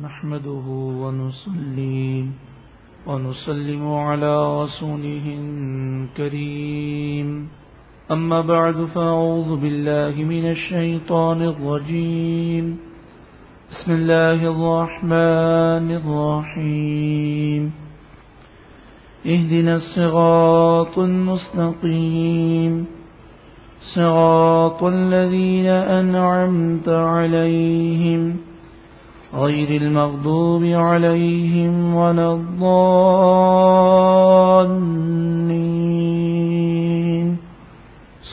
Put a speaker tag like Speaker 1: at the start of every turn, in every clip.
Speaker 1: نحمده ونصلي ونسلم على رسوله الكريم. أما بعد، فأعوذ بالله من الشيطان الرجيم. بسم الله الرحمن الرحيم. اهدنا الصراط المستقيم. صراط الذين أنعمت عليهم غير المغضوب عليهم ولا الضالين.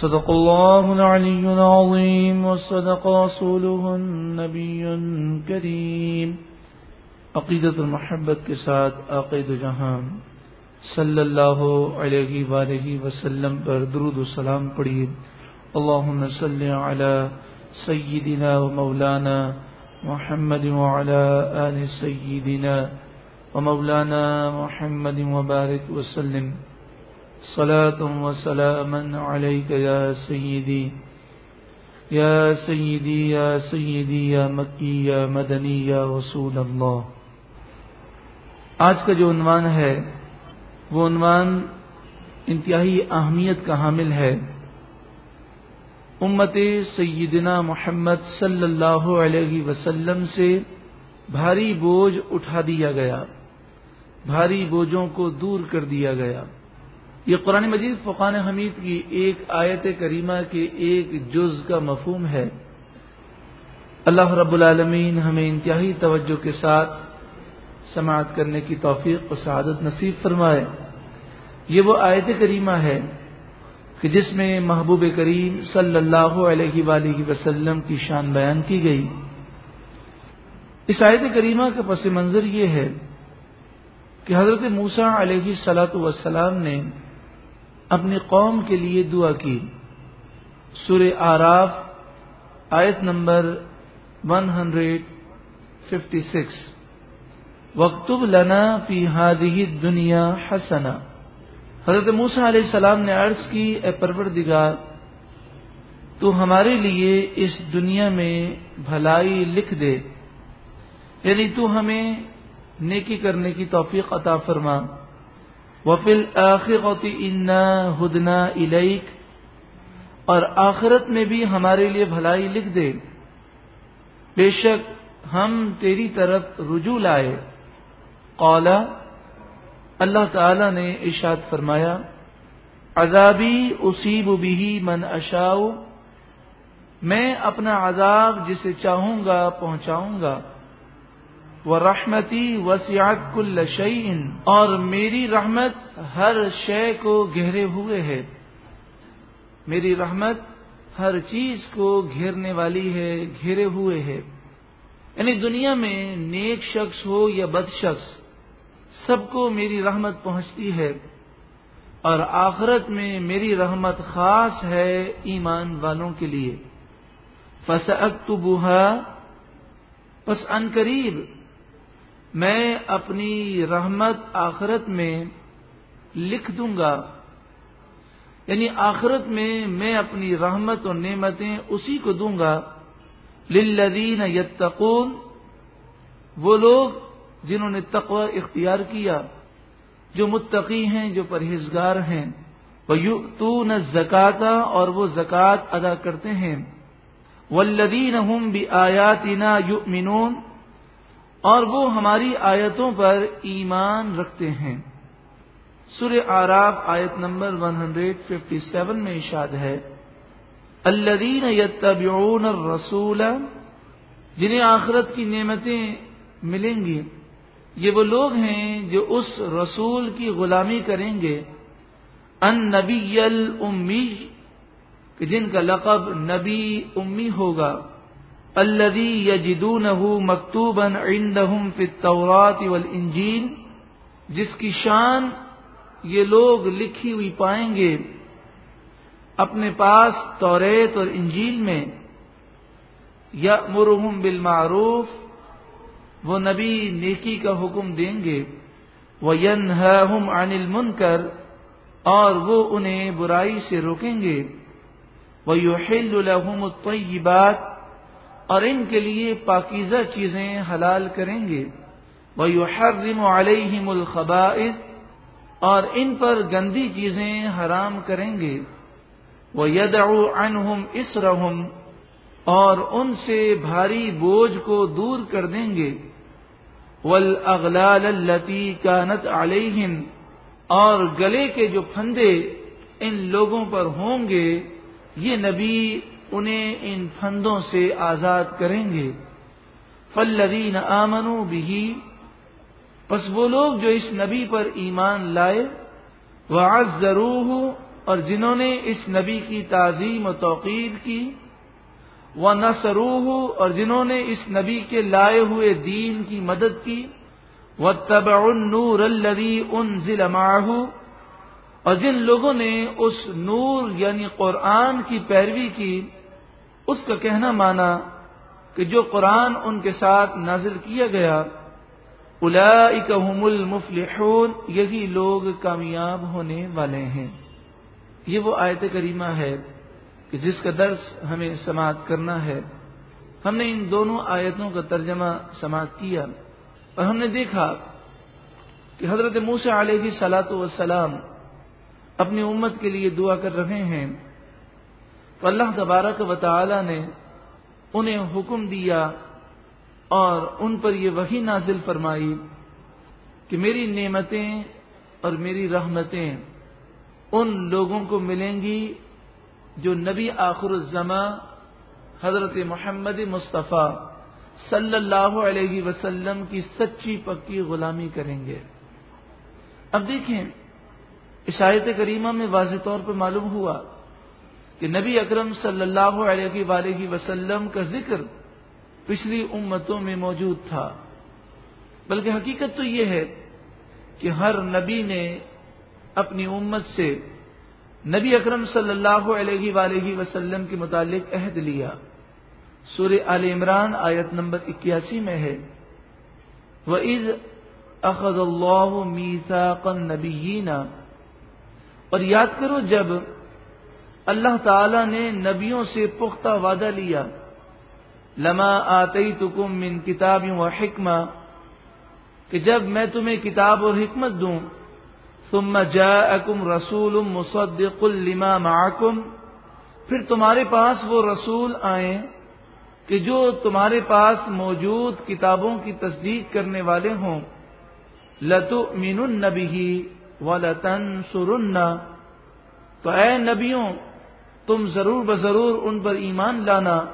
Speaker 1: صدق الله العلي العظيم وصدق رسوله النبي الكريم. عقیدت المحبت کے ساتھ عقید جہاں صلی اللہ علیہ وآلہ وسلم پر درود و سلام پڑھیے. اللہم صلی علی سیدنا و مولانا محمد وعلى آل سيدنا ومولانا محمد وبارك وسلم. صلاة وسلاما عليك يا سيدي. يا سيدي يا سيدي، يا مكي، يا مدني، يا رسول الله. آج کا جو عنوان ہے، وہ عنوان انتہائی اہمیت کا حامل ہے۔ امت سیدنا محمد صلی اللہ علیہ وسلم سے بھاری بوجھ اٹھا دیا گیا۔ بھاری بوجھوں کو دور کر دیا گیا۔ یہ قرآن مجید فقان حمید کی ایک آیت کریمہ کے ایک جز کا مفہوم ہے۔ اللہ رب العالمین ہمیں انتہائی توجہ کے ساتھ سماعت کرنے کی توفیق و سعادت نصیب فرمائے۔ یہ وہ آیت کریمہ ہے کہ جس میں محبوب کریم صلی اللہ علیہ وآلہ وسلم کی شان بیان کی گئی۔ اس آیت کریمہ کا پس منظر یہ ہے کہ حضرت موسا علیہ سلاۃ وسلام نے اپنی قوم کے لیے دعا کی۔ سور آراف، آیت نمبر ون ہنڈریڈ ففٹی سکس وقتب لنا فی ہادی دنیا حسنا حضرت موسا علیہ السلام نے عرض کی، اے پروردگار، تو ہمارے لیے اس دنیا میں بھلائی لکھ دے یعنی تو ہمیں نیکی کرنے کی توفیق عطا فرما۔ وفل آخرتی انا ہدنا الیک اور آخرت میں بھی ہمارے لیے بھلائی لکھ دے۔ بے شک ہم تیری طرف رجوع لائے۔ قولا اللہ تعالی نے ارشاد فرمایا، عذابی اصیب بھی من اشاؤ، میں اپنا عذاب جسے چاہوں گا پہنچاؤں گا وہ رحمتی وسیعت کل شعین اور میری رحمت ہر شے کو گہرے ہوئے ہے۔ میری رحمت ہر چیز کو گھیرنے والی ہے، گھیرے ہوئے ہے۔ یعنی دنیا میں نیک شخص ہو یا بد شخص سب کو میری رحمت پہنچتی ہے اور آخرت میں میری رحمت خاص ہے ایمان والوں کے لیے۔ فس اکتبوہا پس ان قریب میں اپنی رحمت آخرت میں لکھ دوں گا۔ یعنی آخرت میں میں اپنی رحمت اور نعمتیں اسی کو دوں گا۔ للذین یتقون وہ لوگ جنہوں نے تقوی اختیار کیا، جو متقی ہیں، جو پرہیزگار ہیں۔ وہ تو نہ زکاتا اور وہ زکوٰۃ ادا کرتے ہیں۔ ولدین ہم بھی آیاتنا یؤمنون اور وہ ہماری آیتوں پر ایمان رکھتے ہیں۔ سر آراف آیت نمبر 157 میں اشاد ہے۔ الدین یتبعون الرسول جنہیں آخرت کی نعمتیں ملیں گی۔ یہ وہ لوگ ہیں جو اس رسول کی غلامی کریں گے ان نبی امی جن کا لقب نبی امی ہوگا الدی یجدون مکتوب عندهم فی التورات والانجیل، جس کی شان یہ لوگ لکھی ہوئی پائیں گے اپنے پاس توریت اور انجیل میں یا مرحم بالمعروف وہ نبی نیکی کا حکم دیں گے۔ وہ ین انل کر اور وہ انہیں برائی سے روکیں گے۔ وہ یو الحم اور ان کے لیے پاکیزہ چیزیں حلال کریں گے۔ وہ یو حرم علیہم اور ان پر گندی چیزیں حرام کریں گے۔ وہ ید عنہم اسرہم اور ان سے بھاری بوجھ کو دور کر دیں گے۔ والاغلال التي كانت عليهم، اور گلے کے جو پھندے ان لوگوں پر ہوں گے، یہ نبی انہیں ان پھندوں سے آزاد کریں گے۔ فلدین آمنو بھی پس وہ لوگ جو اس نبی پر ایمان لائے وہ آج اور جنہوں نے اس نبی کی تعظیم و توقیر کی وہ اور جنہوں نے اس نبی کے لائے ہوئے دین کی مدد کی وہ تب نور الری ان ضلع اور جن لوگوں نے اس نور یعنی قرآن کی پیروی کی، اس کا کہنا مانا کہ جو قرآن ان کے ساتھ نازل کیا گیا الاکم المفلحون، یہی لوگ کامیاب ہونے والے ہیں۔ یہ وہ آیت کریمہ ہے۔ کہ جس کا درس ہمیں سماعت کرنا ہے، ہم نے ان دونوں آیتوں کا ترجمہ سماعت کیا اور ہم نے دیکھا کہ حضرت موسا علیہ سلاۃ وسلام اپنی امت کے لیے دعا کر رہے ہیں تو اللہ تبارک و تعالی نے انہیں حکم دیا اور ان پر یہ وہی نازل فرمائی کہ میری نعمتیں اور میری رحمتیں ان لوگوں کو ملیں گی جو نبی آخر الزما حضرت محمد مصطفیٰ صلی اللہ علیہ وسلم کی سچی پکی غلامی کریں گے۔ اب دیکھیں عشایت کریمہ میں واضح طور پر معلوم ہوا کہ نبی اکرم صلی اللہ علیہ وآلہ وسلم کا ذکر پچھلی امتوں میں موجود تھا۔ بلکہ حقیقت تو یہ ہے کہ ہر نبی نے اپنی امت سے نبی اکرم صلی اللہ علیہ وآلہ وسلم کے متعلق عہد لیا۔ سور عال عمران آیت نمبر اکیاسی میں ہے۔ وہ عز اخذ اللہ میسا اور یاد کرو جب اللہ تعالی نے نبیوں سے پختہ وعدہ لیا۔ لما آتی تکم من کتاب و حکمہ کہ جب میں تمہیں کتاب اور حکمت دوں ثم جاءکم رسول مصدق لما معکم پھر تمہارے پاس وہ رسول آئیں کہ جو تمہارے پاس موجود کتابوں کی تصدیق کرنے والے ہوں۔ لتو مین النبی تو اے نبیوں، تم ضرور بضرور ان پر ایمان لانا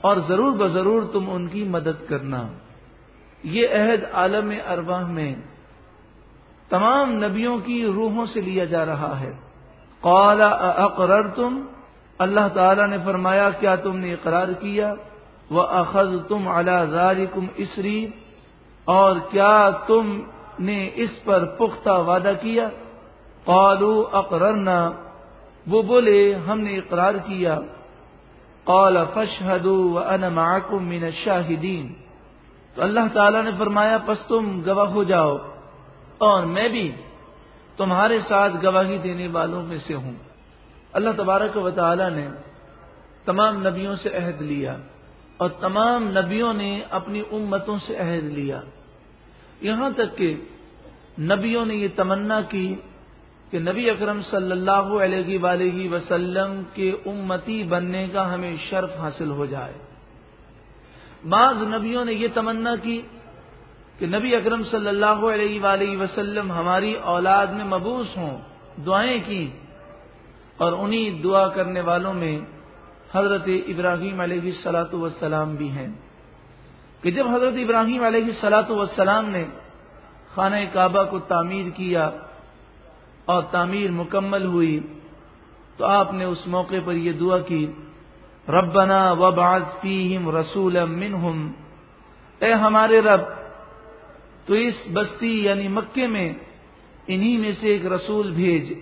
Speaker 1: اور ضرور بضرور تم ان کی مدد کرنا۔ یہ عہد عالم ارواح میں تمام نبیوں کی روحوں سے لیا جا رہا ہے۔ قال اقرر تم اللہ تعالی نے فرمایا، کیا تم نے اقرار کیا؟ وہ اخذ تم اللہ کم اسری اور کیا تم نے اس پر پختہ وعدہ کیا؟ قالو اقررنا وہ بولے، ہم نے اقرار کیا قال فشهدوا وانا معكم من الشاهدين تو اللہ تعالی نے فرمایا، پس تم گواہ ہو جاؤ اور میں بھی تمہارے ساتھ گواہی دینے والوں میں سے ہوں۔ اللہ تبارک و تعالی نے تمام نبیوں سے عہد لیا اور تمام نبیوں نے اپنی امتوں سے عہد لیا۔ یہاں تک کہ نبیوں نے یہ تمنا کی کہ نبی اکرم صلی اللہ علیہ وآلہ وسلم کے امتی بننے کا ہمیں شرف حاصل ہو جائے۔ بعض نبیوں نے یہ تمنا کی کہ نبی اکرم صلی اللہ علیہ وآلہ وسلم ہماری اولاد میں مبوس ہوں، دعائیں کی اور انہی دعا کرنے والوں میں حضرت ابراہیم علیہ سلاۃ وسلام بھی ہیں۔ کہ جب حضرت ابراہیم علیہ سلاۃ وسلام نے خانہ کعبہ کو تعمیر کیا اور تعمیر مکمل ہوئی، تو آپ نے اس موقع پر یہ دعا کی، ربنا وبعث فیہم رسولا منہم۔ اے ہمارے رب تو اس بستی یعنی مکے میں انہی میں سے ایک رسول بھیج۔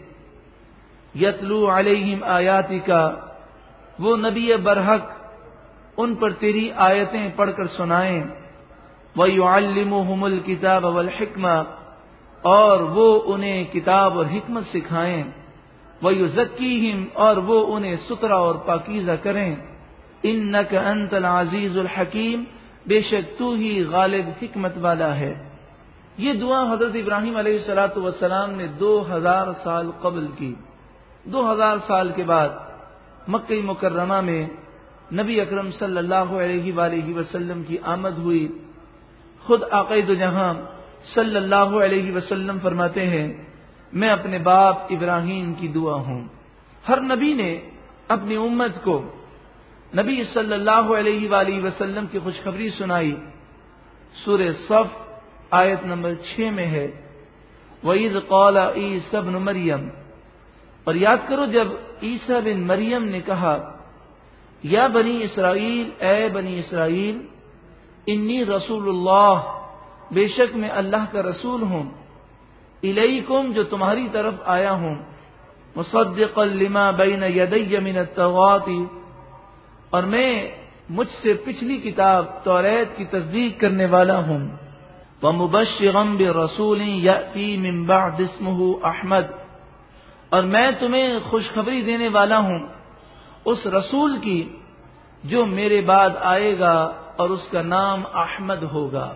Speaker 1: یتلو علیہم آیاتی کا وہ نبی برحق، ان پر تیری آیتیں پڑھ کر سنائیں۔ وہ الم الکتاب والحکمہ، اور وہ انہیں کتاب اور حکمت سکھائیں۔ وہ ذکی اور وہ انہیں سترا اور پاکیزہ کریں۔ ان نق انت العزیز الحکیم، بے شک تو ہی غالب حکمت والا ہے۔ یہ دعا حضرت ابراہیم علیہ السلاۃ وسلام نے دو ہزار سال قبل کی۔ دو ہزار سال کے بعد مکئی مکرمہ میں نبی اکرم صلی اللہ علیہ وآلہ وسلم کی آمد ہوئی۔ خود عقید جہاں صلی اللہ علیہ وسلم فرماتے ہیں، میں اپنے باپ ابراہیم کی دعا ہوں۔ ہر نبی نے اپنی امت کو نبی صلی اللہ علیہ وآلہ وسلم کی خوشخبری سنائی۔ سور صف آیت نمبر چھ میں ہے وعید قول عیسب مریم اور یاد کرو جب عیسیٰ بن مریم نے کہا، یا بنی اسرائیل، اے بنی اسرائیل، انی رسول اللہ، بے شک میں اللہ کا رسول ہوں، الیکم جو تمہاری طرف آیا ہوں مصدق لما بین یدی من التوات اور میں مجھ سے پچھلی کتاب توریت کی تصدیق کرنے والا ہوں۔ ومبشرا برسول یأتی من بعد اسمه احمد۔ اور میں تمہیں خوشخبری دینے والا ہوں۔ اس رسول کی جو میرے بعد آئے گا اور اس کا نام احمد ہوگا۔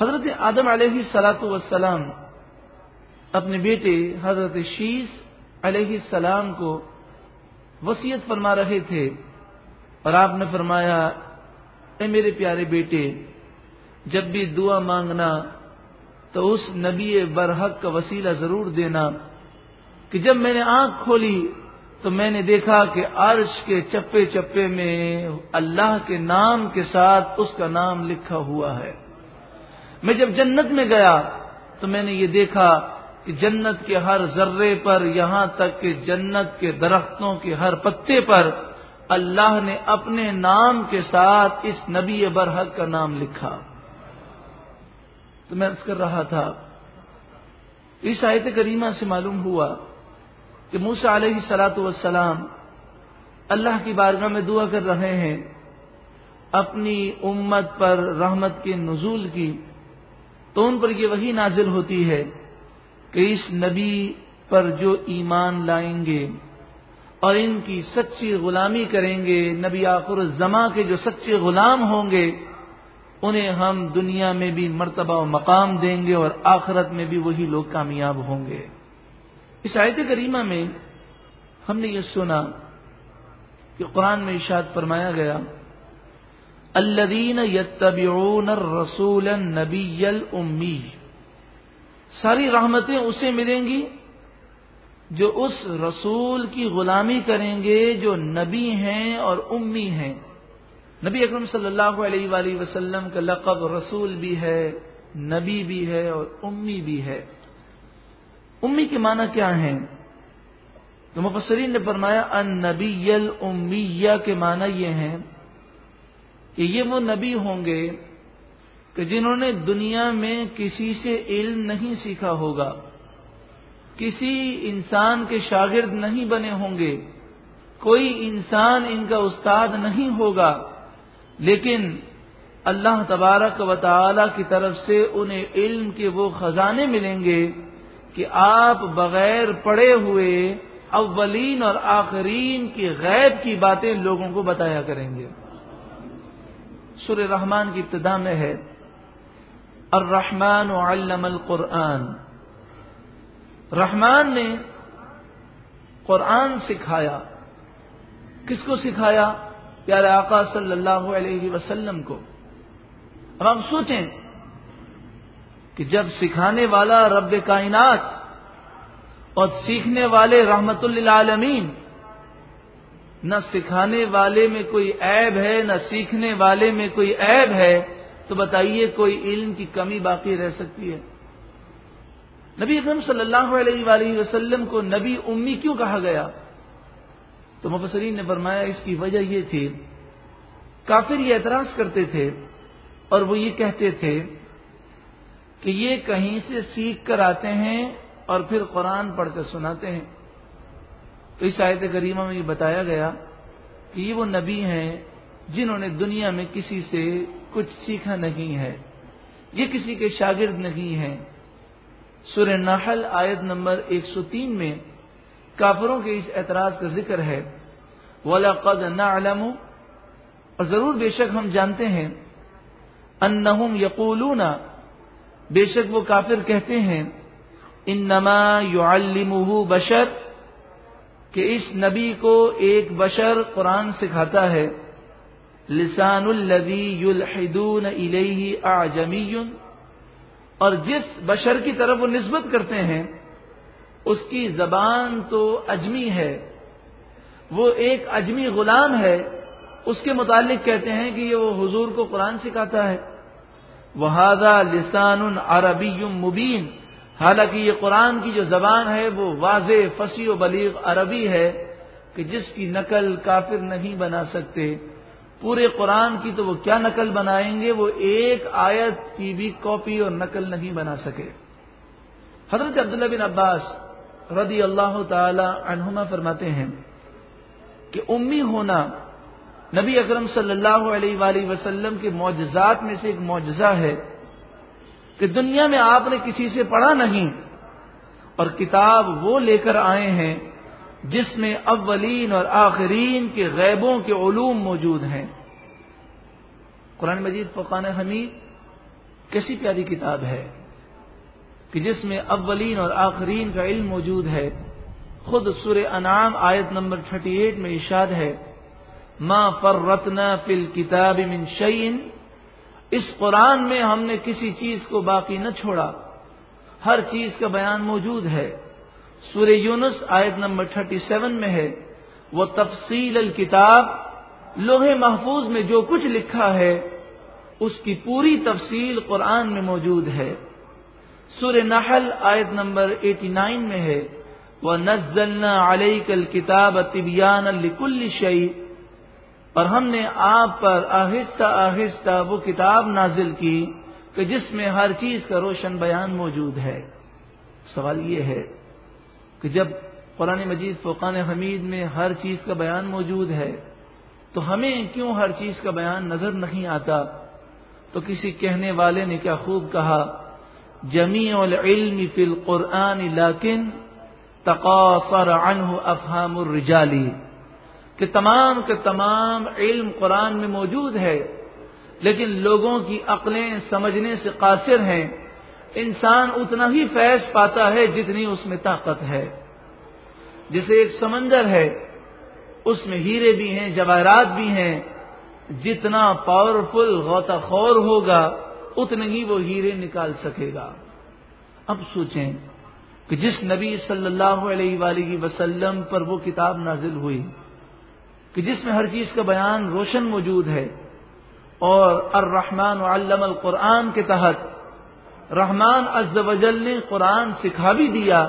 Speaker 1: حضرت آدم علیہ سلاۃ وسلام اپنے بیٹے حضرت شیش علیہ السلام کو وسیعت فرما رہے تھے اور آپ نے فرمایا، اے میرے پیارے بیٹے جب بھی دعا مانگنا تو اس نبی برحق کا وسیلہ ضرور دینا کہ جب میں نے آنکھ کھولی تو میں نے دیکھا کہ عرش کے چپے چپے میں اللہ کے نام کے ساتھ اس کا نام لکھا ہوا ہے۔ میں جب جنت میں گیا تو میں نے یہ دیکھا کہ جنت کے ہر ذرے پر، یہاں تک کہ جنت کے درختوں کے ہر پتے پر اللہ نے اپنے نام کے ساتھ اس نبی برحق کا نام لکھا۔ تو میں اس کر رہا تھا، اس آیت کریمہ سے معلوم ہوا کہ موسا علیہ سلاۃ والسلام اللہ کی بارگاہ میں دعا کر رہے ہیں، اپنی امت پر رحمت کے نزول کی۔ تو ان پر یہ وہی نازل ہوتی ہے کہ اس نبی پر جو ایمان لائیں گے اور ان کی سچی غلامی کریں گے، نبی آخر الزما کے جو سچے غلام ہوں گے انہیں ہم دنیا میں بھی مرتبہ و مقام دیں گے اور آخرت میں بھی وہی لوگ کامیاب ہوں گے۔ اس آیت کریمہ میں ہم نے یہ سنا کہ قرآن میں اشاد فرمایا گیا الدین یتبعون الرسول النبی امی ساری رحمتیں اسے ملیں گی جو اس رسول کی غلامی کریں گے جو نبی ہیں اور امی ہیں۔ نبی اکرم صلی اللہ علیہ وآلہ وسلم کا لقب رسول بھی ہے، نبی بھی ہے اور امی بھی ہے۔ امی کے معنی کیا ہیں؟ تو مفسرین نے فرمایا ان نبی کے معنی یہ ہیں کہ یہ وہ نبی ہوں گے کہ جنہوں نے دنیا میں کسی سے علم نہیں سیکھا ہوگا۔ کسی انسان کے شاگرد نہیں بنے ہوں گے۔ کوئی انسان ان کا استاد نہیں ہوگا۔ لیکن اللہ تبارک و تعالی کی طرف سے انہیں علم کے وہ خزانے ملیں گے کہ آپ بغیر پڑے ہوئے اولین اور آخرین کی غیب کی باتیں لوگوں کو بتایا کریں گے۔ سر رحمان کی ابتدا میں ہے، الرحمن علم القرآن۔ رحمان نے قرآن سکھایا۔ کس کو سکھایا؟ پیارے آقا صلی اللہ علیہ وسلم کو۔ اب ہم سوچیں کہ جب سکھانے والا رب کائنات اور سیکھنے والے رحمت للعالمین، نہ سکھانے والے میں کوئی عیب ہے، نہ سیکھنے والے میں کوئی عیب ہے، تو بتائیے کوئی علم کی کمی باقی رہ سکتی ہے۔ نبی اکرم صلی اللہ علیہ وآلہ وسلم کو نبی امی کیوں کہا گیا؟ تو مفسرین نے فرمایا اس کی وجہ یہ تھی، کافر یہ اعتراض کرتے تھے اور وہ یہ کہتے تھے کہ یہ کہیں سے سیکھ کر آتے ہیں اور پھر قرآن پڑھ کر سناتے ہیں۔ تو اس آیت کریمہ میں یہ بتایا گیا کہ یہ وہ نبی ہیں جنہوں نے دنیا میں کسی سے کچھ سیکھا نہیں ہے۔ یہ کسی کے شاگرد نہیں ہیں۔ سورہ نحل آیت نمبر ایک سو تین میں کافروں کے اس اعتراض کا ذکر ہے۔ وَلَقَدْ نَعْلَمُ۔ اور ضرور بے شک ہم جانتے ہیں۔ انہم یقولون بے شک وہ کافر کہتے ہیں۔ ان نما یو بشر۔ کہ اس نبی کو ایک بشر قرآن سکھاتا ہے۔ لسان الدی یلحدون الیہ اعجمی اور جس بشر کی طرف وہ نسبت کرتے ہیں۔ اس کی زبان تو اجمی ہے، وہ ایک اجمی غلام ہے۔ اس کے متعلق کہتے ہیں کہ یہ وہ حضور کو قرآن سکھاتا ہے۔ وہذا لسان عربی مبین حالانکہ یہ قرآن کی جو زبان ہے، وہ واضح، فصیح و بلیغ عربی ہے کہ جس کی نقل کافر نہیں بنا سکتے۔ پورے قرآن کی تو وہ کیا نقل بنائیں گے؟ وہ ایک آیت کی بھی کاپی اور نقل نہیں بنا سکے۔ حضرت عبداللہ بن عباس رضی اللہ تعالی عنہما فرماتے ہیں کہ امی ہونا نبی اکرم صلی اللہ علیہ وآلہ وسلم کے معجزات میں سے ایک معجزہ ہے کہ دنیا میں آپ نے کسی سے پڑھا نہیں اور کتاب وہ لے کر آئے ہیں جس میں اولین اور آخرین کے غیبوں کے علوم موجود ہیں۔ قرآن مجید فقان حمید، کیسی پیاری کتاب ہے۔ کہ جس میں اولین اور آخرین کا علم موجود ہے، خود سر انعام آیت نمبر 38 میں اشاد ہے، ما فرتنا فل کتاب من شعین اس قرآن میں ہم نے کسی چیز کو باقی نہ چھوڑا، ہر چیز کا بیان موجود ہے۔ سورہ یونس آیت نمبر 37 میں ہے وہ تفصیل الکتاب لوہے محفوظ میں جو کچھ لکھا ہے، اس کی پوری تفصیل قرآن میں موجود ہے۔ سور نحل آیت نمبر 89 میں ہے۔ وہ نزلنا علیہ کل کتاب طبیان الکل اور ہم نے آپ پر آہستہ آہستہ وہ کتاب نازل کی کہ جس میں ہر چیز کا روشن بیان موجود ہے۔ سوال یہ ہے کہ جب قرآن مجید فقان حمید میں ہر چیز کا بیان موجود ہے، تو ہمیں کیوں ہر چیز کا بیان نظر نہیں آتا؟ تو کسی کہنے والے نے کیا خوب کہا جمی العلم فی القرآن لیکن تقاصر عنہ افہام الرجالی کہ تمام کے تمام علم قرآن میں موجود ہے، لیکن لوگوں کی عقلیں سمجھنے سے قاصر ہیں۔ انسان اتنا ہی فیض پاتا ہے جتنی اس میں طاقت ہے۔ جیسے ایک سمندر ہے، اس میں ہیرے بھی ہیں، جواہرات بھی ہیں۔ جتنا پاورفل غوطہ خور ہوگا اتنے ہی وہ ہیرے نکال سکے گا۔ اب سوچیں کہ جس نبی صلی اللہ علیہ وآلہ وسلم پر وہ کتاب نازل ہوئی، کہ جس میں ہر چیز کا بیان روشن موجود ہے، اور الرحمن علم القرآن کے تحت رحمان از وجل نے قرآن سکھا بھی دیا،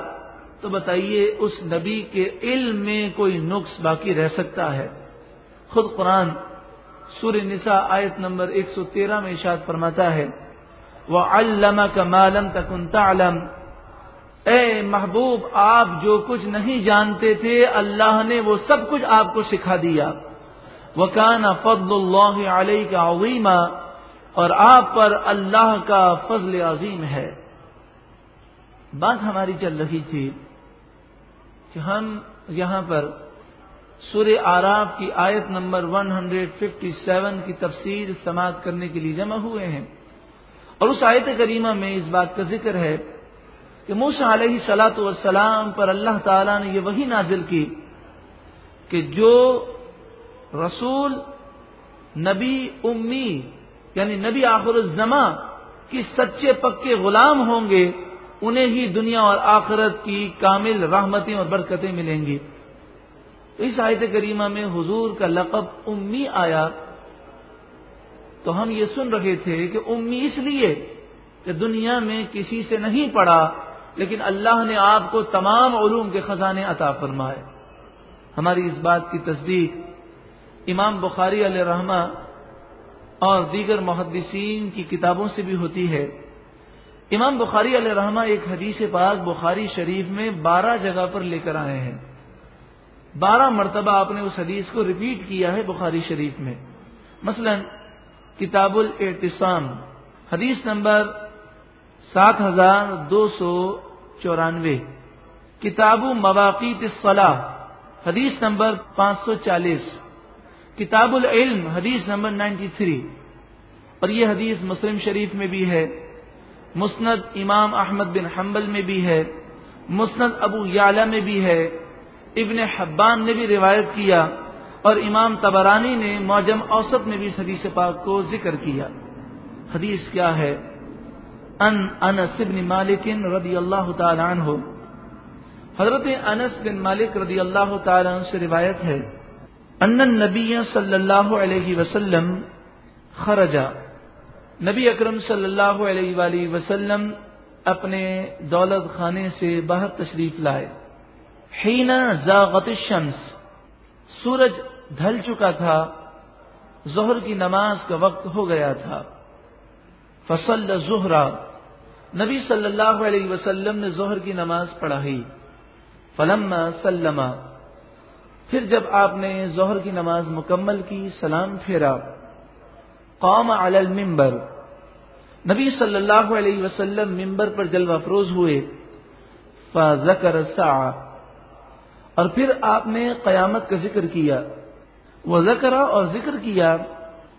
Speaker 1: تو بتائیے اس نبی کے علم میں کوئی نقص باقی رہ سکتا ہے۔ خود قرآن سور نسا آیت نمبر ایک سو تیرہ میں اشاد فرماتا ہے وہ علامہ کا معلوم تکن تعلم۔ اے محبوب، آپ جو کچھ نہیں جانتے تھے، اللہ نے وہ سب کچھ آپ کو سکھا دیا۔ وہ کانا فضل اللہ علیہ کا عظیمہ اور آپ پر اللہ کا فضل عظیم ہے۔ بات ہماری چل رہی تھی کہ ہم یہاں پر سور آراف کی آیت نمبر 157 کی تفسیر سماعت کرنے کے لیے جمع ہوئے ہیں۔ اور اس آیت کریمہ میں اس بات کا ذکر ہے کہ موسا علیہ سلاۃ والسلام پر اللہ تعالیٰ نے یہ وہی نازل کی کہ جو رسول نبی امی یعنی نبی آخر الزما کی سچے پکے غلام ہوں گے، انہیں ہی دنیا اور آخرت کی کامل رحمتیں اور برکتیں ملیں گی۔ اس آیت کریمہ میں حضور کا لقب امی آیا تو ہم یہ سن رہے تھے کہ امی اس لیے کہ دنیا میں کسی سے نہیں پڑھا، لیکن اللہ نے آپ کو تمام علوم کے خزانے عطا فرمائے۔ ہماری اس بات کی تصدیق امام بخاری علیہ رحمہ اور دیگر محدثین کی کتابوں سے بھی ہوتی ہے۔ امام بخاری علیہ رحمہ ایک حدیث پاک بخاری شریف میں بارہ جگہ پر لے کر آئے ہیں۔ بارہ مرتبہ آپ نے اس حدیث کو ریپیٹ کیا ہے بخاری شریف میں۔ مثلا کتاب الاعتصام، حدیث نمبر سات ہزار دو سو چورانوے۔ کتاب مواقع صلاح حدیث نمبر پانچ سو چالیس۔ کتاب العلم، حدیث نمبر نائنٹی تھری۔ اور یہ حدیث مسلم شریف میں بھی ہے، مسند امام احمد بن حنبل میں بھی ہے، مسند ابو یالا میں بھی ہے۔ ابن حبان نے بھی روایت کیا اور امام تبرانی نے موجم اوسط میں بھی اس حدیث پاک کو ذکر کیا۔ حدیث کیا ہے؟ ان انس بن مالک رضی اللہ تعالی عنہ۔ حضرت انس بن مالک رضی اللہ تعالی عنہ سے روایت ہے۔ ان النبی صلی اللہ علیہ وسلم خرجا۔ نبی اکرم صلی اللہ علیہ وآلہ وسلم اپنے دولت خانے سے باہر تشریف لائے۔ حین زاغت الشمس۔ سورج ڈھل چکا تھا۔ ظہر کی نماز کا وقت ہو گیا تھا۔ فصل زہرا۔ نبی صلی اللہ علیہ وسلم نے ظہر کی نماز پڑھائی۔ فلم سلم پھر جب آپ نے ظہر کی نماز مکمل کی، سلام پھیرا۔ قوم علی المنبر۔ نبی صلی اللہ علیہ وسلم ممبر پر جلوہ افروز ہوئے۔ فذکر الساعہ اور پھر آپ نے قیامت کا ذکر کیا۔ وہ ذکر اور ذکر کیا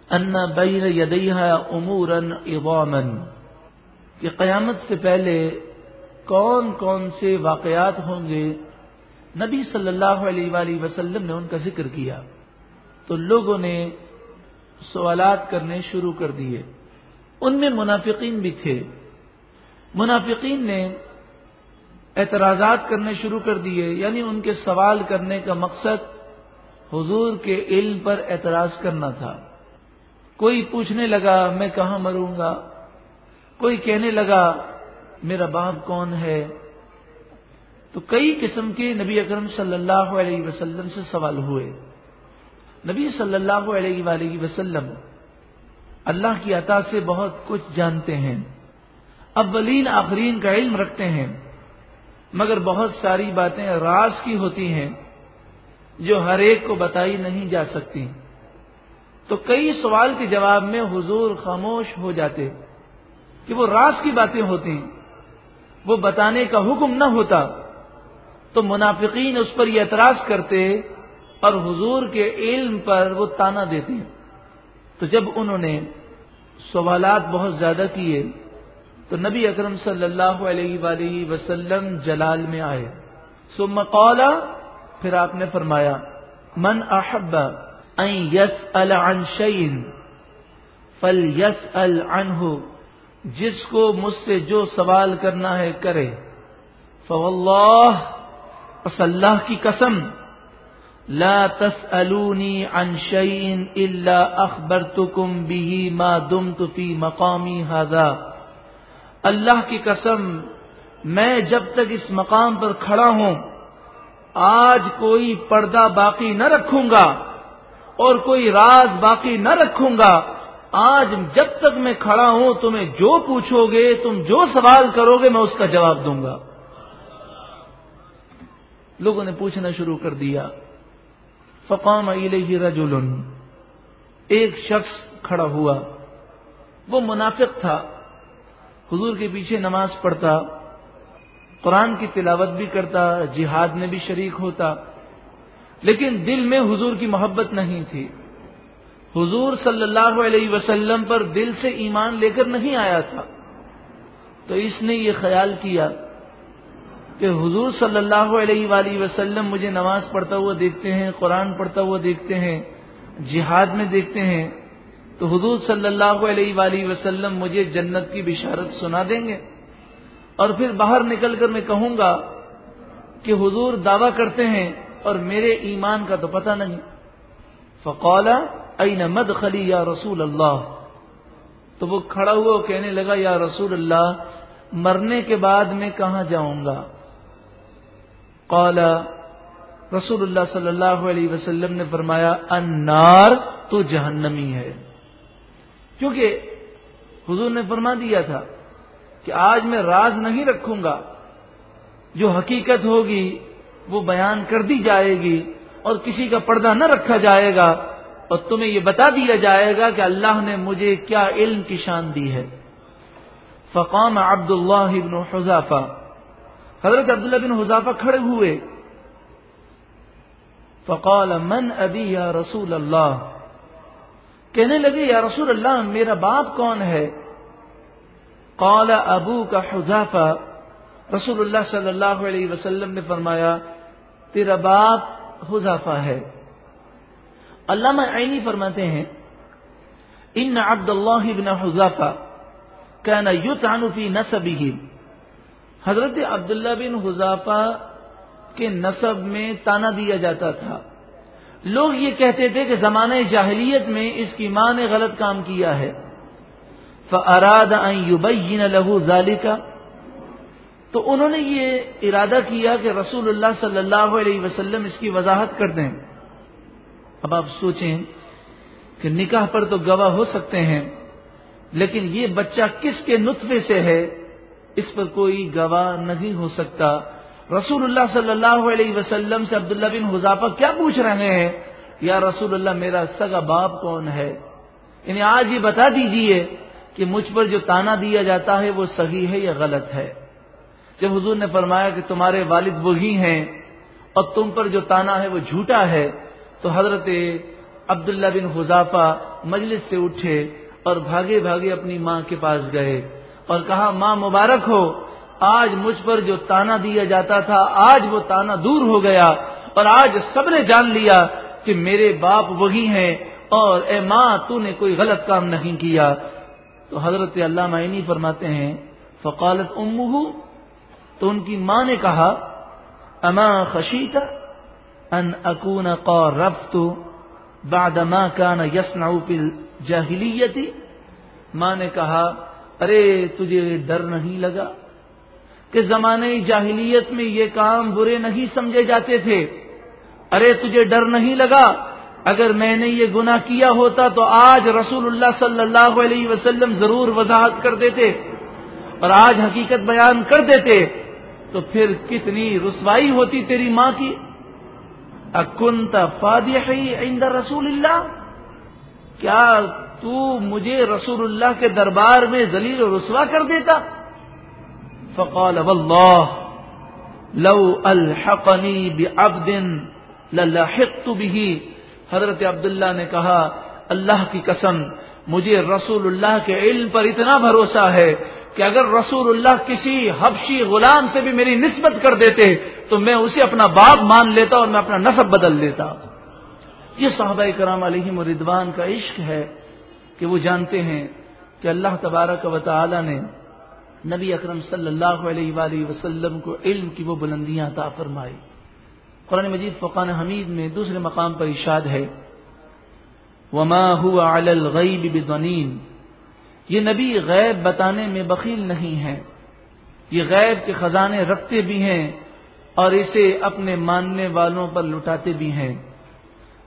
Speaker 1: ان بین یدیہ امورا عظاما۔ کہ قیامت سے پہلے کون کون سے واقعات ہوں گے۔ نبی صلی اللہ علیہ وآلہ وسلم نے ان کا ذکر کیا۔ تو لوگوں نے سوالات کرنے شروع کر دیے۔ ان میں منافقین بھی تھے۔ منافقین نے اعتراضات کرنے شروع کر دیے یعنی ان کے سوال کرنے کا مقصد حضور کے علم پر اعتراض کرنا تھا۔ کوئی پوچھنے لگا، میں کہاں مروں گا؟ کوئی کہنے لگا، میرا باپ کون ہے؟ تو کئی قسم کے نبی اکرم صلی اللہ علیہ وسلم سے سوال ہوئے۔ نبی صلی اللہ علیہ وآلہ وسلم اللہ کی عطا سے بہت کچھ جانتے ہیں۔ اولین آخرین کا علم رکھتے ہیں۔ مگر بہت ساری باتیں راز کی ہوتی ہیں جو ہر ایک کو بتائی نہیں جا سکتی۔ تو کئی سوال کے جواب میں حضور خاموش ہو جاتے کہ وہ راز کی باتیں ہوتی وہ بتانے کا حکم نہ ہوتا۔ تو منافقین اس پر یہ اعتراض کرتے اور حضور کے علم پر وہ تانا دیتے۔ تو جب انہوں نے سوالات بہت زیادہ کیے تو نبی اکرم صلی اللہ علیہ وآلہ وسلم جلال میں آئے۔ ثم قال، پھر آپ نے فرمایا، من احب ان يسأل عن شيء فليسأل عنه جس کو مجھ سے جو سوال کرنا ہے کرے۔ فواللہ پس اللہ کی قسم، لا تسألوني عن شيء الا اخبرتكم به ما دمت في مقامي هذا۔ اللہ کی قسم، میں جب تک اس مقام پر کھڑا ہوں، آج کوئی پردہ باقی نہ رکھوں گا اور کوئی راز باقی نہ رکھوں گا۔ آج جب تک میں کھڑا ہوں، تمہیں جو پوچھو گے، تم جو سوال کرو گے، میں اس کا جواب دوں گا۔ لوگوں نے پوچھنا شروع کر دیا۔ فقام الیہ رجل ایک شخص کھڑا ہوا۔ وہ منافق تھا۔ حضور کے پیچھے نماز پڑھتا، قرآن کی تلاوت بھی کرتا، جہاد میں بھی شریک ہوتا۔ لیکن دل میں حضور کی محبت نہیں تھی۔ حضور صلی اللہ علیہ وسلم پر دل سے ایمان لے کر نہیں آیا تھا۔ تو اس نے یہ خیال کیا کہ حضور صلی اللہ علیہ وآلہ وسلم مجھے نماز پڑھتا ہوا دیکھتے ہیں، قرآن پڑھتا ہوا دیکھتے ہیں، جہاد میں دیکھتے ہیں۔ تو حضور صلی اللہ علیہ وآلہ وسلم مجھے جنت کی بشارت سنا دیں گے اور پھر باہر نکل کر میں کہوں گا کہ حضور دعویٰ کرتے ہیں اور میرے ایمان کا تو پتہ نہیں۔ فقولا این مد خلی یا رسول اللہ؟ تو وہ کھڑا ہوا کہنے لگا، یا رسول اللہ، مرنے کے بعد میں کہاں جاؤں گا؟ قالا رسول اللہ صلی اللہ علیہ وسلم نے فرمایا انار تو جہنمی ہے۔ کیونکہ حضور نے فرما دیا تھا کہ آج میں راز نہیں رکھوں گا، جو حقیقت ہوگی وہ بیان کر دی جائے گی اور کسی کا پردہ نہ رکھا جائے گا، اور تمہیں یہ بتا دیا جائے گا کہ اللہ نے مجھے کیا علم کی شان دی ہے۔ فقام عبد اللہ ابن حضافہ حضرت عبداللہ بن حضافہ کھڑے ہوئے۔ فقال، من ابی یا رسول اللہ؟ کہنے لگے، یا رسول اللہ، میرا باپ کون ہے؟ قال ابو کا حذافہ رسول اللہ صلی اللہ علیہ وسلم نے فرمایا، تیرا باپ حذافہ ہے. علامہ عینی فرماتے ہیں، ان عبد اللہ بن حذافہ کہنا یوت فی نصبه حضرت عبداللہ بن حذافہ کے نصب میں تانا دیا جاتا تھا۔ لوگ یہ کہتے تھے کہ زمانہ جاہلیت میں اس کی ماں نے غلط کام کیا ہے۔ فاراد یبین لہو ذالکا تو انہوں نے یہ ارادہ کیا کہ رسول اللہ صلی اللہ علیہ وسلم اس کی وضاحت کر دیں۔ اب آپ سوچیں کہ نکاح پر تو گواہ ہو سکتے ہیں، لیکن یہ بچہ کس کے نطفے سے ہے، اس پر کوئی گواہ نہیں ہو سکتا۔ رسول اللہ صلی اللہ علیہ وسلم سے عبداللہ بن حذافہ کیا پوچھ رہے ہیں؟ یا رسول اللہ، میرا سگا باپ کون ہے؟ یعنی آج یہ بتا دیجیے کہ مجھ پر جو تانا دیا جاتا ہے وہ صحیح ہے یا غلط ہے؟ جب حضور نے فرمایا کہ تمہارے والد وہی ہیں اور تم پر جو تانا ہے وہ جھوٹا ہے، تو حضرت عبداللہ بن حذافہ مجلس سے اٹھے اور بھاگے بھاگے اپنی ماں کے پاس گئے اور کہا، ماں مبارک ہو آج مجھ پر جو تانا دیا جاتا تھا، آج وہ تانا دور ہو گیا اور آج سب نے جان لیا کہ میرے باپ وہی ہیں اور اے ماں، تو نے کوئی غلط کام نہیں کیا۔ تو حضرت اللہ معینی فرماتے ہیں، فقالت امہ تو ان کی ماں نے کہا، اما خشیتا ان اکون قارفت بعد ما كان يصنع في الجاهليه ماں نے کہا، ارے، تجھے ڈر نہیں لگا؟ کہ زمانے جاہلیت میں یہ کام برے نہیں سمجھے جاتے تھے۔ ارے تجھے ڈر نہیں لگا؟ اگر میں نے یہ گناہ کیا ہوتا تو آج رسول اللہ صلی اللہ علیہ وسلم ضرور وضاحت کر دیتے اور آج حقیقت بیان کر دیتے۔ تو پھر کتنی رسوائی ہوتی تیری ماں کی؟ اکنت فادحی عند رسول اللہ؟ کیا تو مجھے رسول اللہ کے دربار میں ذلیل و رسوا کر دیتا؟ فقال والله لو الحقني بعبد للحقت به. حضرت عبداللہ نے کہا، اللہ کی قسم، مجھے رسول اللہ کے علم پر اتنا بھروسہ ہے کہ اگر رسول اللہ کسی حبشی غلام سے بھی میری نسبت کر دیتے، تو میں اسے اپنا باپ مان لیتا اور میں اپنا نصب بدل لیتا۔ یہ صحابہ کرام علیہ مردوان کا عشق ہے کہ وہ جانتے ہیں کہ اللہ تبارک و تعالی نے نبی اکرم صلی اللہ علیہ وآلہ وسلم کو علم کی وہ بلندیاں عطا فرمائی قرآن مجید فقان حمید میں دوسرے مقام پر اشاد ہے۔ وما هو على الغیب بدنین یہ نبی غیب بتانے میں بخیل نہیں ہے یہ غیب کے خزانے رکھتے بھی ہیں اور اسے اپنے ماننے والوں پر لٹاتے بھی ہیں۔